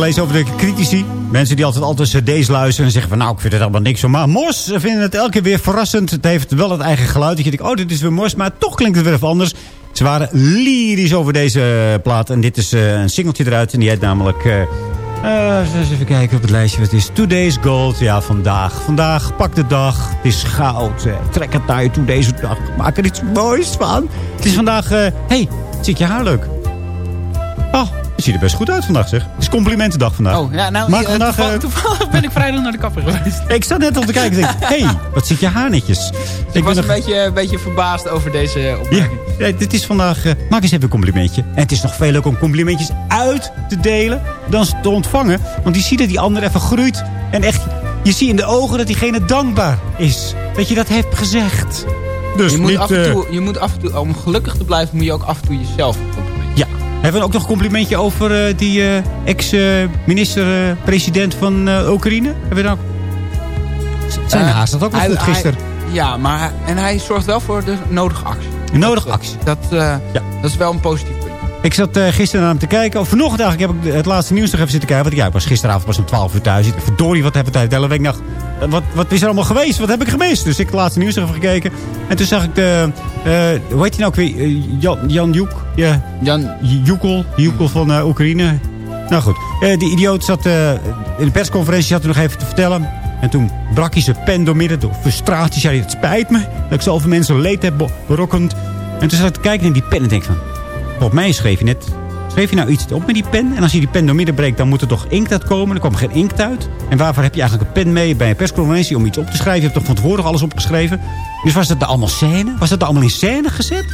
Zitten lezen over de critici. Mensen die altijd altijd cd's luisteren en zeggen van... nou, ik vind het allemaal niks van. Maar Mos vinden het elke keer weer verrassend. Het heeft wel het eigen geluid. Dat je denkt, oh, dit is weer Mos. Maar toch klinkt het weer even anders. Ze waren lyrisch over deze plaat. En dit is eh, een singeltje eruit. En die heet namelijk... eh eh, even kijken op het lijstje wat is. Today's Gold. Ja, vandaag. Vandaag, pak de dag. Het is goud. Eh, trek het naar je toe deze dag. Maak er iets moois van. Het is vandaag... eh hey, zit je haar leuk? Je ziet er best goed uit vandaag, zeg. Het is complimentendag vandaag. Oh, ja, nou, Maak eh, vandaag, toevallig, eh, toevallig ben ik vrijdag naar de kapper geweest. Ik zat net al te kijken en denk, hé, hey, wat zit je haar netjes. Ik, was een beetje, een beetje verbaasd over deze opmerking. ja, dit is vandaag... eh, maak eens even een complimentje. En het is nog veel leuker om complimentjes uit te delen... dan ze te ontvangen. Want je ziet dat die ander even groeit. En echt, je ziet in de ogen dat diegene dankbaar is. Dat je dat hebt gezegd. Dus je, moet niet... af en toe, je moet af en toe, om gelukkig te blijven, moet je ook af en toe jezelf. Hebben we ook nog een complimentje over eh, die eh, ex-minister-president van eh, Oekraïne? Hebben we dan ook... Zijn haast dat ook nog goed gisteren. hij- ja, maar en hij zorgt wel voor de nodige actie. Nodige actie. Dat, eh, dat is wel een positief punt. Ik zat gisteren naar hem te kijken. Of vanochtend eigenlijk heb ik het laatste nieuws nog even zitten kijken. Want ja, ik was gisteravond pas om 12 uur thuis. Verdorie, wat heb ik tijd de hele week nog... Wat, wat is er allemaal geweest? Wat heb ik gemist? Dus ik het laatste nieuws even gekeken. En toen zag ik de... hoe heet hij nou ook weer? Jan, Jan Joek? Ja. Jan... Joekel. Joekel van eh, Oekraïne. Nou goed. Eh, die idioot zat eh, in de persconferentie zat er nog even te vertellen. En toen brak hij zijn pen door midden. Door frustratie zei hij, het spijt me. Dat ik zoveel mensen leed heb be- berokkend. En toen zat ik te kijken naar die pen en denk van... Op mij schreef je net... Schreef je nou iets op met die pen? En als je die pen door midden breekt, dan moet er toch inkt uit komen? Er geen inkt uit. En waarvoor heb je eigenlijk een pen mee bij een persconferentie om iets op te schrijven? Je hebt toch van tevoren alles opgeschreven? Dus was dat er allemaal scène? Was dat er allemaal in scène gezet?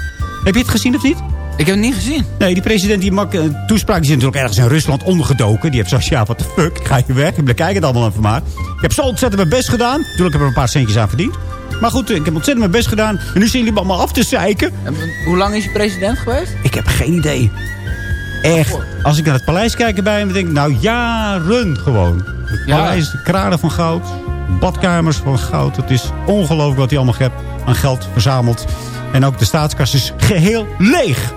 Heb je het gezien of niet? Ik heb het niet gezien. Nee, die president die maakt een toespraak. Die zit natuurlijk ergens in Rusland ondergedoken. Die heeft zoals, ja, what the fuck, ga je weg. Ik bekijk het allemaal even maar. Ik heb zo ontzettend mijn best gedaan. Natuurlijk heb ik er een paar centjes aan verdiend. Maar goed, ik heb ontzettend mijn best gedaan. En nu zien jullie me allemaal af te zeiken. En hoe lang is hij president geweest? Ik heb geen idee. Echt. Als ik naar het paleis kijk bij hem, denk ik, nou jaren gewoon. Het Ja. paleis, kranen van goud, badkamers van goud. Het is ongelooflijk wat hij allemaal hebt aan geld verzameld. En ook de staatskas is geheel leeg.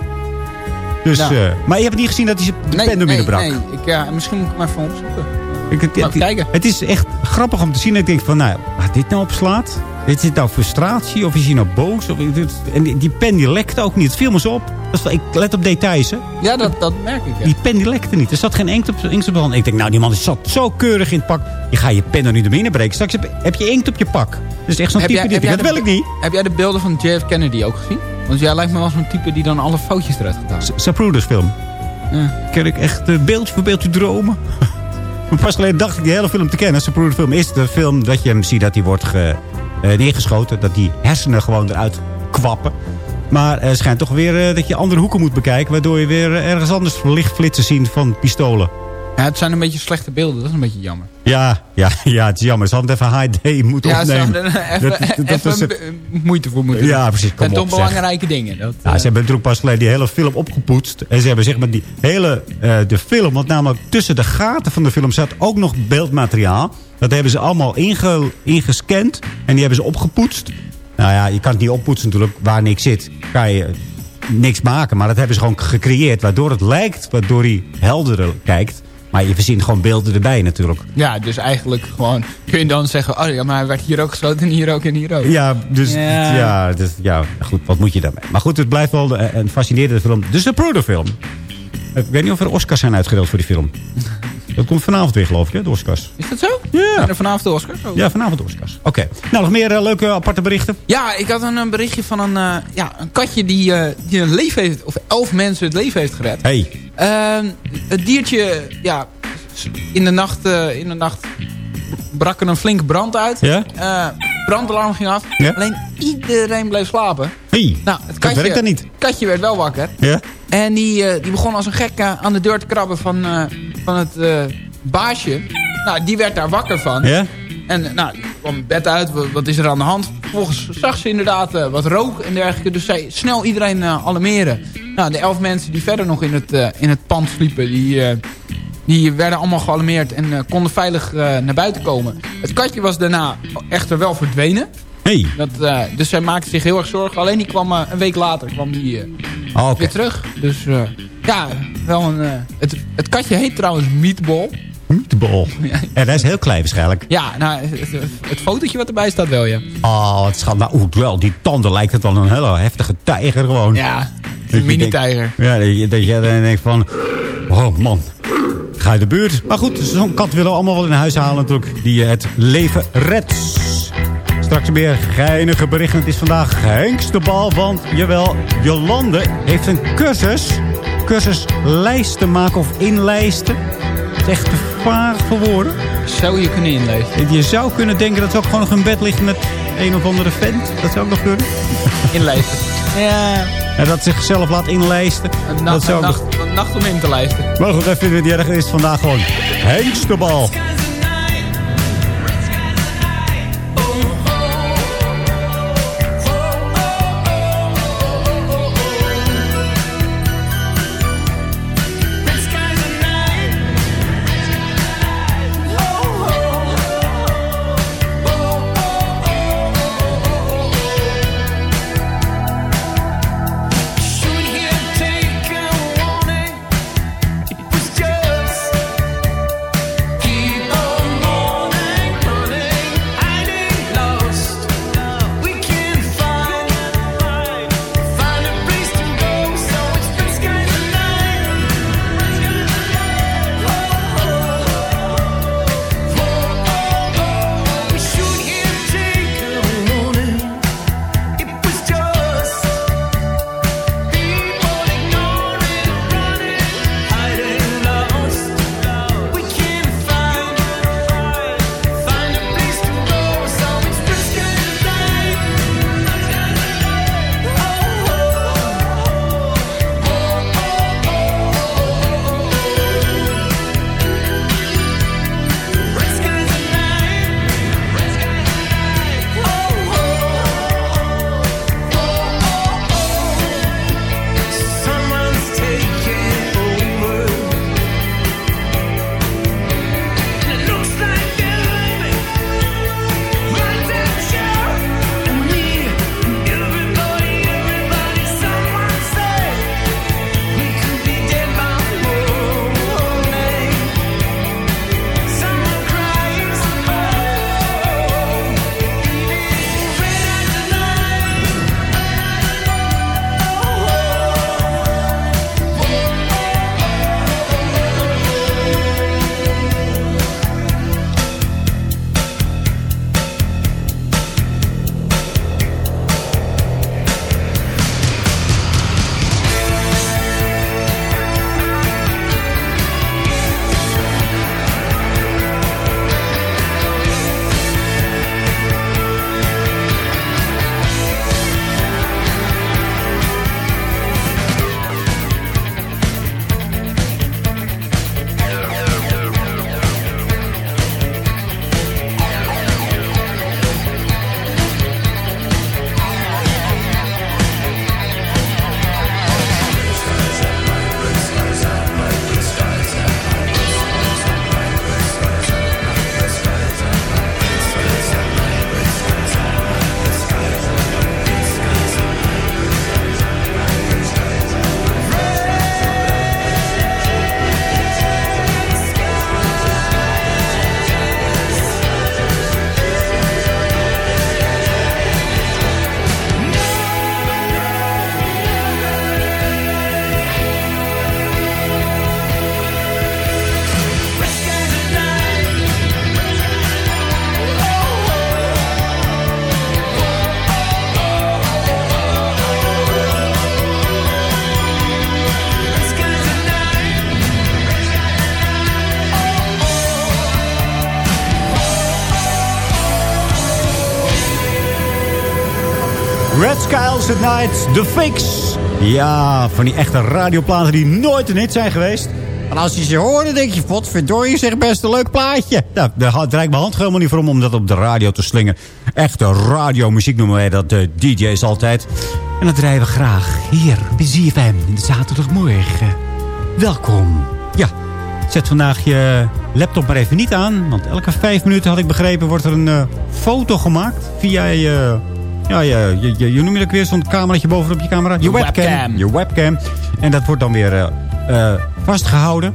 Dus, Ja. eh, maar je hebt niet gezien dat hij de pen door midden brak. nee. Ik, ja, misschien moet ik hem even opzoeken. Ik, het, Maar het is echt grappig om te zien. Ik denk van, nou, waar dit nou op slaat? Dit zit nou frustratie of is hij nou boos? Of, dit- en die, die pen die lekte ook niet. Het viel me zo op. Dat is, ik let op details, hè. Ja, dat, dat merk ik. Ja. Die pen die lekte niet. Er zat geen inkt op, inkt op de hand. Ik denk, nou, die man zat zo keurig in het pak. Je gaat je pen er niet door binnen breken. Straks heb, heb je inkt op je pak. Dat is echt zo'n type jij- dat jij wil de- ik niet. Heb jij de beelden van JF Kennedy ook gezien? Want jij lijkt me wel zo'n type die dan alle foutjes eruit gaat halen. Zapruder's film. Ja. Ken ik echt eh, beeldje voor beeldje dromen. Maar pas geleden dacht ik die hele film te kennen. Zapruder film is de film dat je hem ziet dat hij wordt ge, neergeschoten. Dat die hersenen gewoon eruit kwappen. Maar het schijnt toch weer eh, dat je andere hoeken moet bekijken. Waardoor je weer eh, ergens anders lichtflitsen ziet van pistolen. Ja, het zijn een beetje slechte beelden. Dat is een beetje jammer. Ja, ja, ja, het is jammer. Ze hadden even HD moeten Ja, ze opnemen. hadden Dat- dat- dat even moeite voor moeten Ja, doen. precies. Het zijn Kom toch op, zeg. belangrijke dingen. Dat, Ja, ze hebben natuurlijk pas geleden die hele film opgepoetst. En ze hebben zeg maar die hele eh, de film, want namelijk tussen de gaten van de film zat ook nog beeldmateriaal. Dat hebben ze allemaal inge, ingescand en die hebben ze opgepoetst. Nou ja, je kan het niet oppoetsen natuurlijk. Waar niks zit, kan je niks maken. Maar dat hebben ze gewoon gecreëerd. Waardoor het lijkt, waardoor hij helderder kijkt. Maar je verzint gewoon beelden erbij natuurlijk. Ja, dus eigenlijk gewoon kun je dan zeggen... oh ja, maar hij werd hier ook gesloten en hier ook en hier ook. Ja, dus Ja. ja, dus, ja goed, wat moet je daarmee? Maar goed, het blijft wel een, een fascinerende film. Dus de Pruder-film. Ik weet niet of er Oscars zijn uitgedeeld voor die film. Dat komt vanavond weer, geloof ik, hè, de Oscars. Is dat zo? Ja. Zijn er vanavond de Oscars? Oh. Ja, vanavond de Oscars. Oké. Nou, nog meer eh, leuke aparte berichten? Ja, ik had een, berichtje van een, eh, ja, een katje die, eh, die een leven heeft... of elf mensen het leven heeft gered. Hey. Ehm, het diertje, ja, in de nacht, in de nacht brak er een flinke brand uit. Ja? Eh, brandalarm ging af. Ja? Alleen iedereen bleef slapen. Hey. Nou, het Dat katje, werkt dan niet. katje werd wel wakker. Ja? En die, eh, die begon als een gek eh, aan de deur te krabben van, van het baasje. Nou, die werd daar wakker van. Ja? En nou, die kwam bed uit. Wat, is er aan de hand? Vervolgens zag ze inderdaad wat rook en dergelijke. Dus zij snel iedereen alarmeren. Nou, de elf mensen die verder nog in het, in het pand sliepen... die, die werden allemaal gealarmeerd en eh, konden veilig eh, naar buiten komen. Het katje was daarna echter wel verdwenen. Hey. Dat, eh, dus zij maakte zich heel erg zorgen. Alleen die kwam een week later kwam die, Oh, oké. weer terug. Dus ja, wel een... het, het katje heet trouwens Meatball. Meatball. En hij is heel klein waarschijnlijk. Ja, nou, het, het, het fotootje wat erbij staat wel, ja. Oh, wat schat. Nou, oeh, wel, die tanden lijkt het wel een hele heftige tijger gewoon. Ja, je een mini-tijger. Ja, dat je, dat je dan denkt van... Oh man, ga je de buurt. Maar goed, zo'n kat willen we allemaal wel in huis halen natuurlijk. Die eh, het leven redt. Straks weer geinige berichten. Het is vandaag Henkstebal. Want, jawel, Jolande heeft een cursus. Cursus lijsten maken of inlijsten. Het is echt te vaag voor woorden. Zou je kunnen inlezen. Je zou kunnen denken dat ze ook gewoon nog in bed ligt met een of andere vent. Dat zou ook nog kunnen. Inlezen. Ja, En dat zichzelf laat inlijsten. dat zou een, ook nog... nacht, nacht om in te lijsten. Maar goed, dat vinden we niet erg. Is vandaag gewoon Henkstebal. Skies at Night, The Fix. Ja, van die echte radioplaten die nooit een hit zijn geweest. En als je ze hoort, dan denk je, wat verdorie, zeg best een leuk plaatje. Nou, daar draait mijn hand helemaal niet voor om, om dat op de radio te slingen. Echte radiomuziek noemen wij dat, de DJ's altijd. En dat draaien we graag hier bij ZFM in de zaterdagmorgen. Welkom. Ja, Zet vandaag je laptop maar even niet aan. Want elke vijf minuten, had ik begrepen, wordt er een eh, foto gemaakt. Via je, ja, je, je, je, je noem je dat weer, zo'n cameraatje bovenop je camera? Je webcam. webcam. Je webcam. En dat wordt dan weer eh, eh, vastgehouden.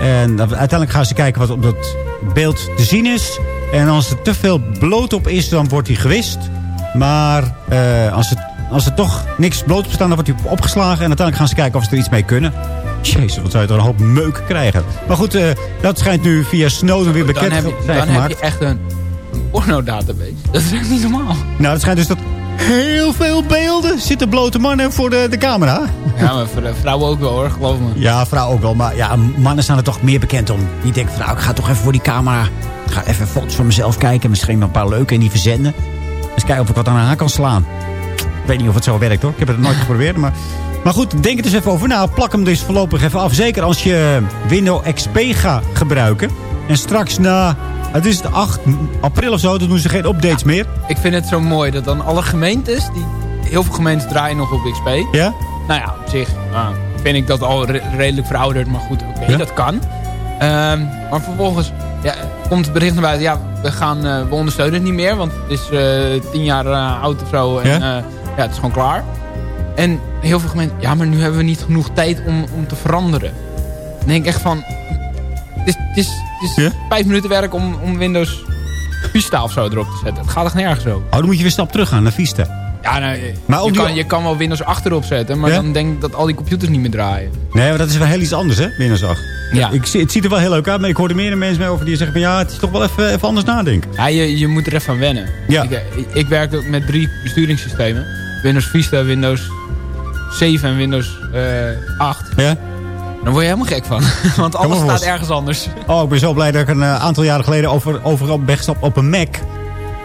En dan- uiteindelijk gaan ze kijken wat op dat beeld te zien is. En als er te veel bloot op is, dan wordt hij gewist. Maar eh, als, het, als er toch niks bloot op staat, dan wordt hij opgeslagen. En uiteindelijk gaan ze kijken of ze er iets mee kunnen. Jezus, wat zou je toch een hoop meuk krijgen. Maar goed, dat schijnt nu via Snowden weer bekend te zijn dan heb je echt een, een porno-database. Dat is echt niet normaal. Nou, het schijnt dus dat heel veel beelden zitten blote mannen voor de, de camera. Ja, maar voor de vrouwen ook wel hoor, geloof me. Ja, vrouw ook wel. Maar ja, mannen zijn er toch meer bekend om. Die denken van, nou, ik ga toch even voor die camera... Ik ga even foto's van mezelf kijken. Misschien nog een paar leuke en die verzenden. Eens kijken of ik wat aan haar kan slaan. Ik weet niet of het zo werkt hoor. Ik heb het nooit geprobeerd. Maar, maar goed, denk er eens even over na. Plak hem dus voorlopig even af. Zeker als je Windows XP gaat gebruiken. En straks na... Het is het 8 april of zo. Dan doen ze geen updates meer. Ik vind het zo mooi dat dan alle gemeentes, die, heel veel gemeentes draaien nog op XP. Ja? Nou ja, op zich vind ik dat al re- redelijk verouderd, maar goed, oké, Ja? dat kan. Ehm, maar vervolgens ja, komt het bericht naar buiten, ja, we, gaan, eh, we ondersteunen het niet meer, want het is eh, tien jaar eh, oud of zo en Ja? ja? het is gewoon klaar. En heel veel gemeenten, ja, maar nu hebben we niet genoeg tijd om, om te veranderen. Dan denk ik echt van, is, het is, het is Ja? vijf minuten werk om, om Windows Vista of zo erop te zetten. Het gaat echt nergens over. Oh, dan moet je weer een stap terug gaan naar Vista. Ja, nou, Maar je, kan, je kan wel Windows 8 erop zetten, maar Ja? dan denk ik dat al die computers niet meer draaien. Nee, maar dat is wel heel iets anders, hè? Windows 8. Ja. Ik, zie- het ziet er wel heel leuk uit, maar ik hoorde meer mensen mee over die zeggen van... ja, het is toch wel even, even anders nadenken. Ja, je, je moet er even aan wennen. Ja. Ik, ik, ik werk ook met drie besturingssystemen. Windows Vista, Windows 7 en Windows eh 8. Ja? Daar word je helemaal gek van. Want alles staat ergens anders. Oh, ik ben zo blij dat ik een eh, aantal jaren geleden over, overal ben gestapt op een Mac.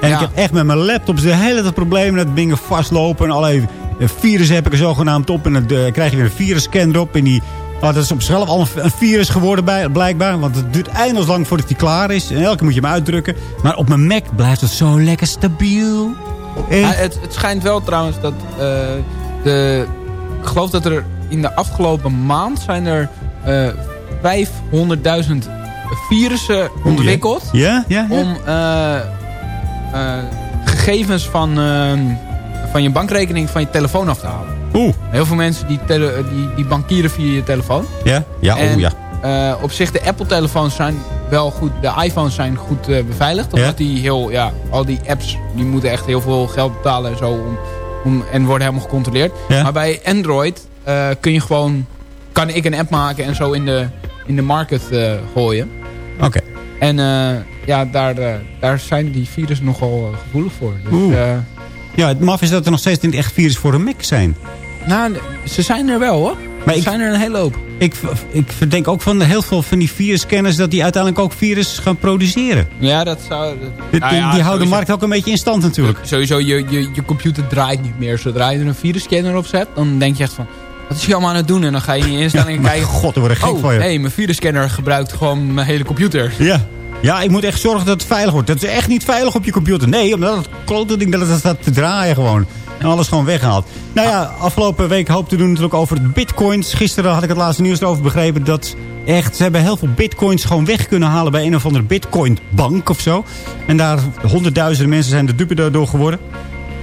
En Ja. ik heb echt met mijn laptops de hele tijd problemen dat dingen vastlopen. En allerlei eh, virussen heb ik er zogenaamd op. En dan eh, krijg je weer een virusscan erop. En die, oh, dat is op zichzelf al een, virus geworden bij, blijkbaar. Want het duurt eindeloos lang voordat die klaar is. En elke keer moet je hem uitdrukken. Maar op mijn Mac blijft het zo lekker stabiel. Ja, het, het schijnt wel trouwens dat de... Ik geloof dat er in de afgelopen maand zijn er eh 500.000 virussen ontwikkeld. Ja, ja, ja. om eh, eh, gegevens van, eh, van je bankrekening van je telefoon af te halen. Oeh. Heel veel mensen die, tele- die, die bankieren via je telefoon. Ja? Ja, En, oh ja. eh, op zich, de Apple-telefoons zijn wel goed, de iPhones zijn goed eh, beveiligd. Omdat Ja? die heel, ja, al die apps, die moeten echt heel veel geld betalen en zo. Om, om, en worden helemaal gecontroleerd. Ja? Maar bij Android eh, kun je gewoon, kan ik een app maken en zo in de, in de market eh, gooien. Oké. En eh, ja, daar, daar zijn die virussen nogal gevoelig voor. Dus, Oeh. Ja, het maf is dat er nog steeds niet echt virus voor een Mac zijn. nou, ze zijn er wel hoor. Maar ik- zijn er een hele hoop. Ik, ik verdenk ook van heel veel van die virusscanners... dat die uiteindelijk ook virus gaan produceren. Ja, dat zou... dat- nou ja, die houden de markt ook een beetje in stand natuurlijk. Sowieso, je, je, je computer draait niet meer. Zodra je er een virusscanner op zet, dan denk je echt van... Wat is hij allemaal aan het doen? En dan ga je in je instellingen maar kijken... god, daar word ik gek oh, van je. hey, mijn virusscanner gebruikt gewoon mijn hele computer. Ja. Ja, ik moet echt zorgen dat het veilig wordt. Dat is echt niet veilig op je computer. Nee, omdat het klote ding dat het staat te draaien gewoon. En alles gewoon weghaalt. Nou ja, afgelopen week hoopte doen natuurlijk over de bitcoins. Gisteren had ik het laatste nieuws erover begrepen dat echt... Ze hebben heel veel bitcoins gewoon weg kunnen halen bij een of andere bitcoinbank of zo. En daar honderdduizenden mensen zijn de dupe daardoor geworden.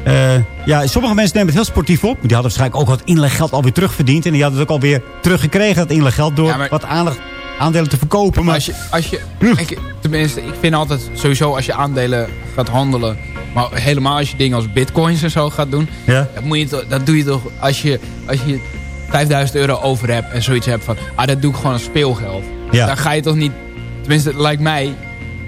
Eh, ja, sommige mensen nemen het heel sportief op. Die hadden waarschijnlijk ook wat inleggeld alweer terugverdiend. En die hadden het ook alweer teruggekregen, dat inleggeld, door Ja, maar- wat aandacht, aandelen te verkopen. Maar Als je, als je, ik, tenminste, ik vind altijd sowieso als je aandelen gaat handelen... maar helemaal als je dingen als bitcoins en zo gaat doen... Ja. Dat, moet je, toch- dat doe je toch als je, als je 5000 euro over hebt... en zoiets hebt van, ah, dat doe ik gewoon als speelgeld. Ja. Dan ga je toch niet... Tenminste, lijkt mij...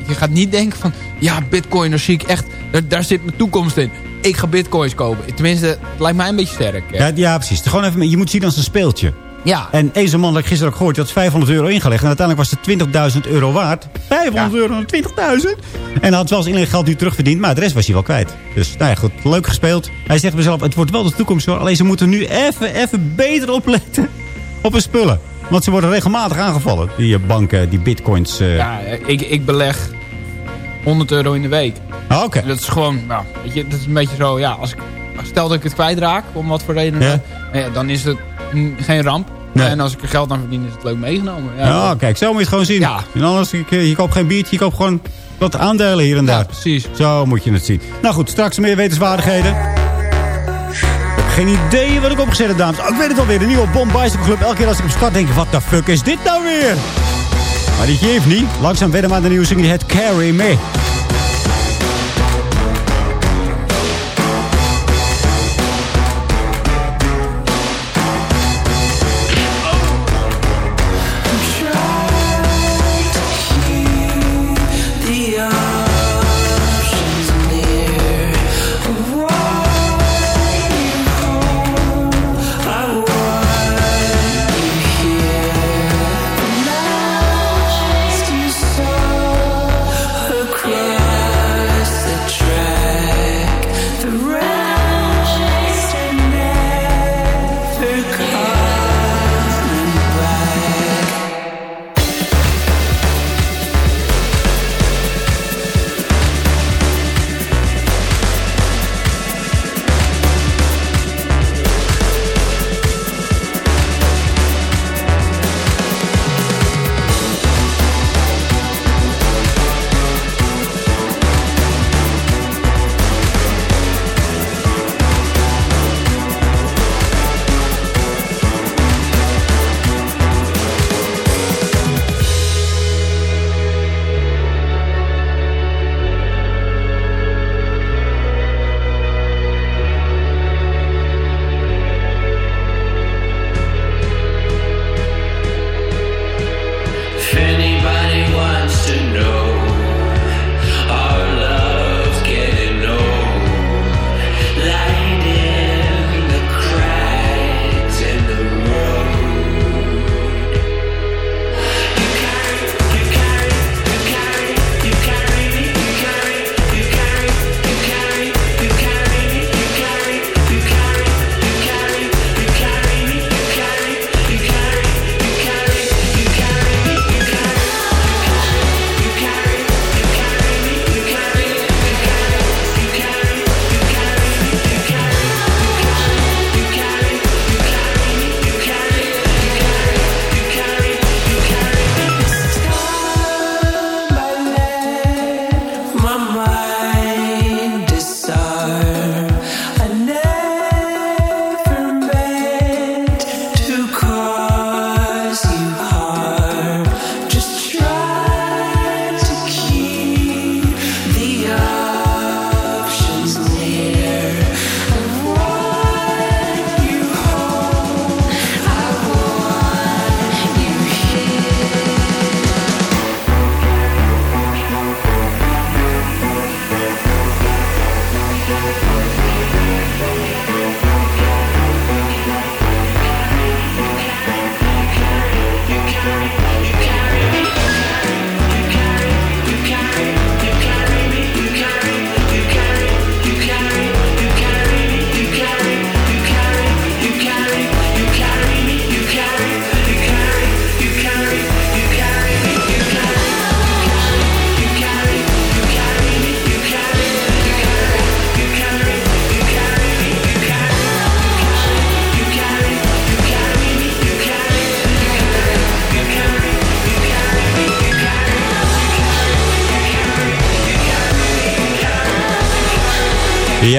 Je gaat niet denken van, ja, bitcoin, daar zie ik echt... Daar, daar zit mijn toekomst in. Ik ga bitcoins kopen. Tenminste, het lijkt mij een beetje sterk. Ja, ja precies. Gewoon even, je moet zien als een speeltje. Ja. En zo'n man dat ik gisteren ook gehoord, die had 500 euro ingelegd. En uiteindelijk was het 20.000 euro waard. 500 euro en 20.000. En hij had wel zijn inleggeld nu terugverdiend, maar de rest was hij wel kwijt. Dus nou ja, goed, leuk gespeeld. Hij zegt mezelf, het wordt wel de toekomst hoor. Alleen ze moeten nu even, even beter opletten op hun spullen. Want ze worden regelmatig aangevallen. Die eh, banken, die bitcoins. eh. Ja, ik, ik beleg 100 euro in de week. Ah, Oké. Dat is gewoon, nou, weet je, dat is een beetje zo, ja, als ik, stel dat ik het kwijtraak, om wat voor reden, Ja. dan, nou ja, dan is het geen ramp. Nee. En als ik er geld aan verdien, is het leuk meegenomen. Ja, Ja, kijk, zo moet je het gewoon zien. Ja. En anders, ik, eh, je koopt geen biertje, je koopt gewoon wat aandelen hier en daar. precies. Zo moet je het zien. Nou goed, straks meer wetenswaardigheden. Geen idee wat ik opgezet heb, dames. Oh, ik weet het alweer, de nieuwe Bomb Bicycle Club. Elke keer als ik op start denk ik, wat de fuck is dit nou weer? Maar die geeft niet. Langzaam werden maar de nieuwe single, die heet Carry Me.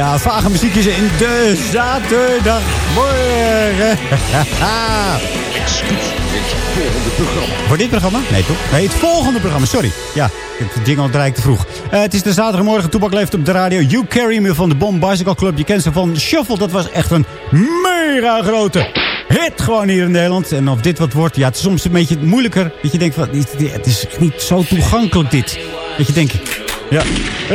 Ja, vage muziekjes in de zaterdagmorgen. volgende programma. Voor dit programma? Nee, toch? Nee, het volgende programma, sorry. Ja, heb de jingle bereikt te vroeg. Eh, het is de zaterdagmorgen, Toebak leeft op de radio. You Carry Me van de Bomb Bicycle Club. Je kent ze van Shuffle, dat was echt een mega grote hit gewoon hier in Nederland. En of dit wat wordt, ja, het is soms een beetje moeilijker. Dat je denkt, van, het is niet zo toegankelijk dit. Dat je denkt, ja,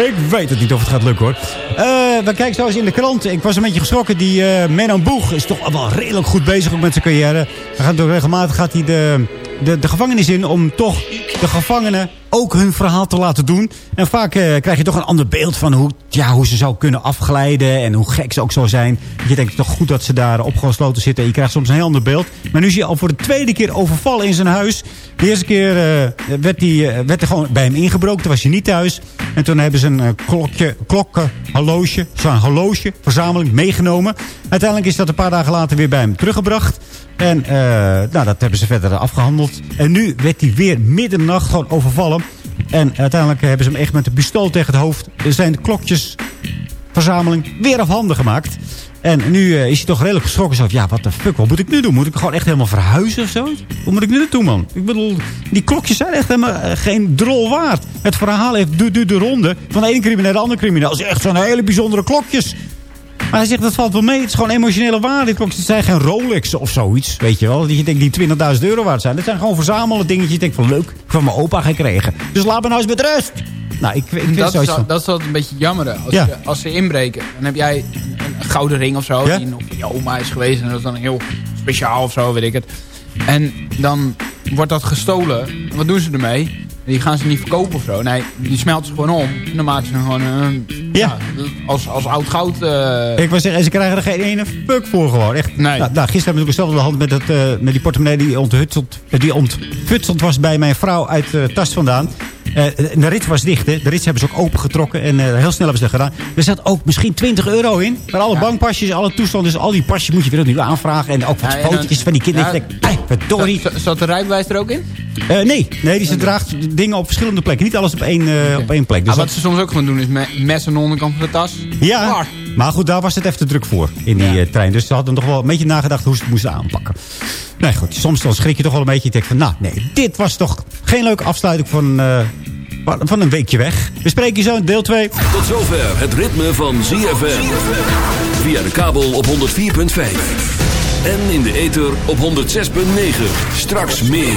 ik weet het niet of het gaat lukken hoor. Eh, we kijken zo eens in de krant. Ik was een beetje geschrokken. Die eh Menno Boeg is toch wel redelijk goed bezig met zijn carrière. Hij gaat regelmatig gaat hij de, de, de gevangenis in om toch de gevangenen ook hun verhaal te laten doen. En vaak eh, krijg je toch een ander beeld van hoe, ja, hoe ze zou kunnen afglijden. En hoe gek ze ook zou zijn. Je denkt toch goed dat ze daar opgesloten zitten. En je krijgt soms een heel ander beeld. Maar nu zie je al voor de tweede keer overvallen in zijn huis. De eerste keer eh, werd, die, eh, werd er gewoon bij hem ingebroken. Toen was hij niet thuis. En toen hebben ze een klokje, klokken, horloge, zo'n horloge, verzameling meegenomen. Uiteindelijk is dat een paar dagen later weer bij hem teruggebracht. En eh, nou, dat hebben ze verder afgehandeld. En nu werd hij weer middernacht gewoon overvallen. En uiteindelijk hebben ze hem echt met een pistool tegen het hoofd... zijn de klokjesverzameling weer afhanden gemaakt. En nu eh, is hij toch redelijk geschrokken. Zo van, ja, wat de fuck, wat moet ik nu doen? Moet ik gewoon echt helemaal verhuizen of zo? Hoe moet ik nu naartoe, man? Ik bedoel, die klokjes zijn echt helemaal eh, geen drol waard. Het verhaal heeft de, de, de ronde van de ene crimineel naar de andere crimineel. Het is echt zo'n hele bijzondere klokjes. Maar hij zegt, dat valt wel mee. Het is gewoon emotionele waarde. Het zijn geen Rolex of zoiets, weet je wel. Die je denkt die 20.000 euro waard zijn. Dat zijn gewoon verzamelen dingetjes. Je denkt van, leuk, van mijn opa gekregen. Dus laat me nou eens met rust. Nou, ik, ik dat, is, al- dat is altijd een beetje jammer. Als, Ja. je- als ze inbreken, dan heb jij een, een gouden ring of zo. Ja. Die nog van je oma is geweest. En dat is dan heel speciaal of zo, weet ik het. En dan wordt dat gestolen. En wat doen ze ermee? Die gaan ze niet verkopen of zo. Nee, die smelten ze gewoon om. En dan maken ze gewoon een, ja. als, als oud goud. eh, Ik wil zeggen, ze krijgen er geen ene fuck voor gewoon. Echt. Nee. Nou, nou, gisteren heb ik zelf de hand met, het, eh, met die portemonnee die onthutseld, eh, die ontfutseld was bij mijn vrouw uit de tas vandaan. Eh, de rit was dicht, hè. De rit hebben ze ook opengetrokken en eh, heel snel hebben ze dat gedaan. Er zat ook misschien 20 euro in. Maar alle bankpasjes, alle toestanden, dus al die pasjes moet je weer opnieuw aanvragen. En ook wat Ja, fotootjes van die kinderen. Ja. Ik denk, "Ai, verdorie. Zat- de rijbewijs er ook in? Eh, nee, nee die ze draagt dingen op verschillende plekken. Niet alles op één, eh, op één plek. Dus Ah, wat ze soms ook gewoon doen is me mes aan de onderkant van de tas. ja, maar goed, daar was het even te druk voor in die eh, trein. Dus ze hadden nog wel een beetje nagedacht hoe ze het moesten aanpakken. Nee, goed, soms dan schrik je toch wel een beetje. Je denkt van, nou, nee, dit was toch geen leuke afsluiting van, eh, van een weekje weg. We spreken je zo in deel 2. Tot zover het ritme van ZFM. Via de kabel op 104.5. En in de ether op 106.9. Straks meer.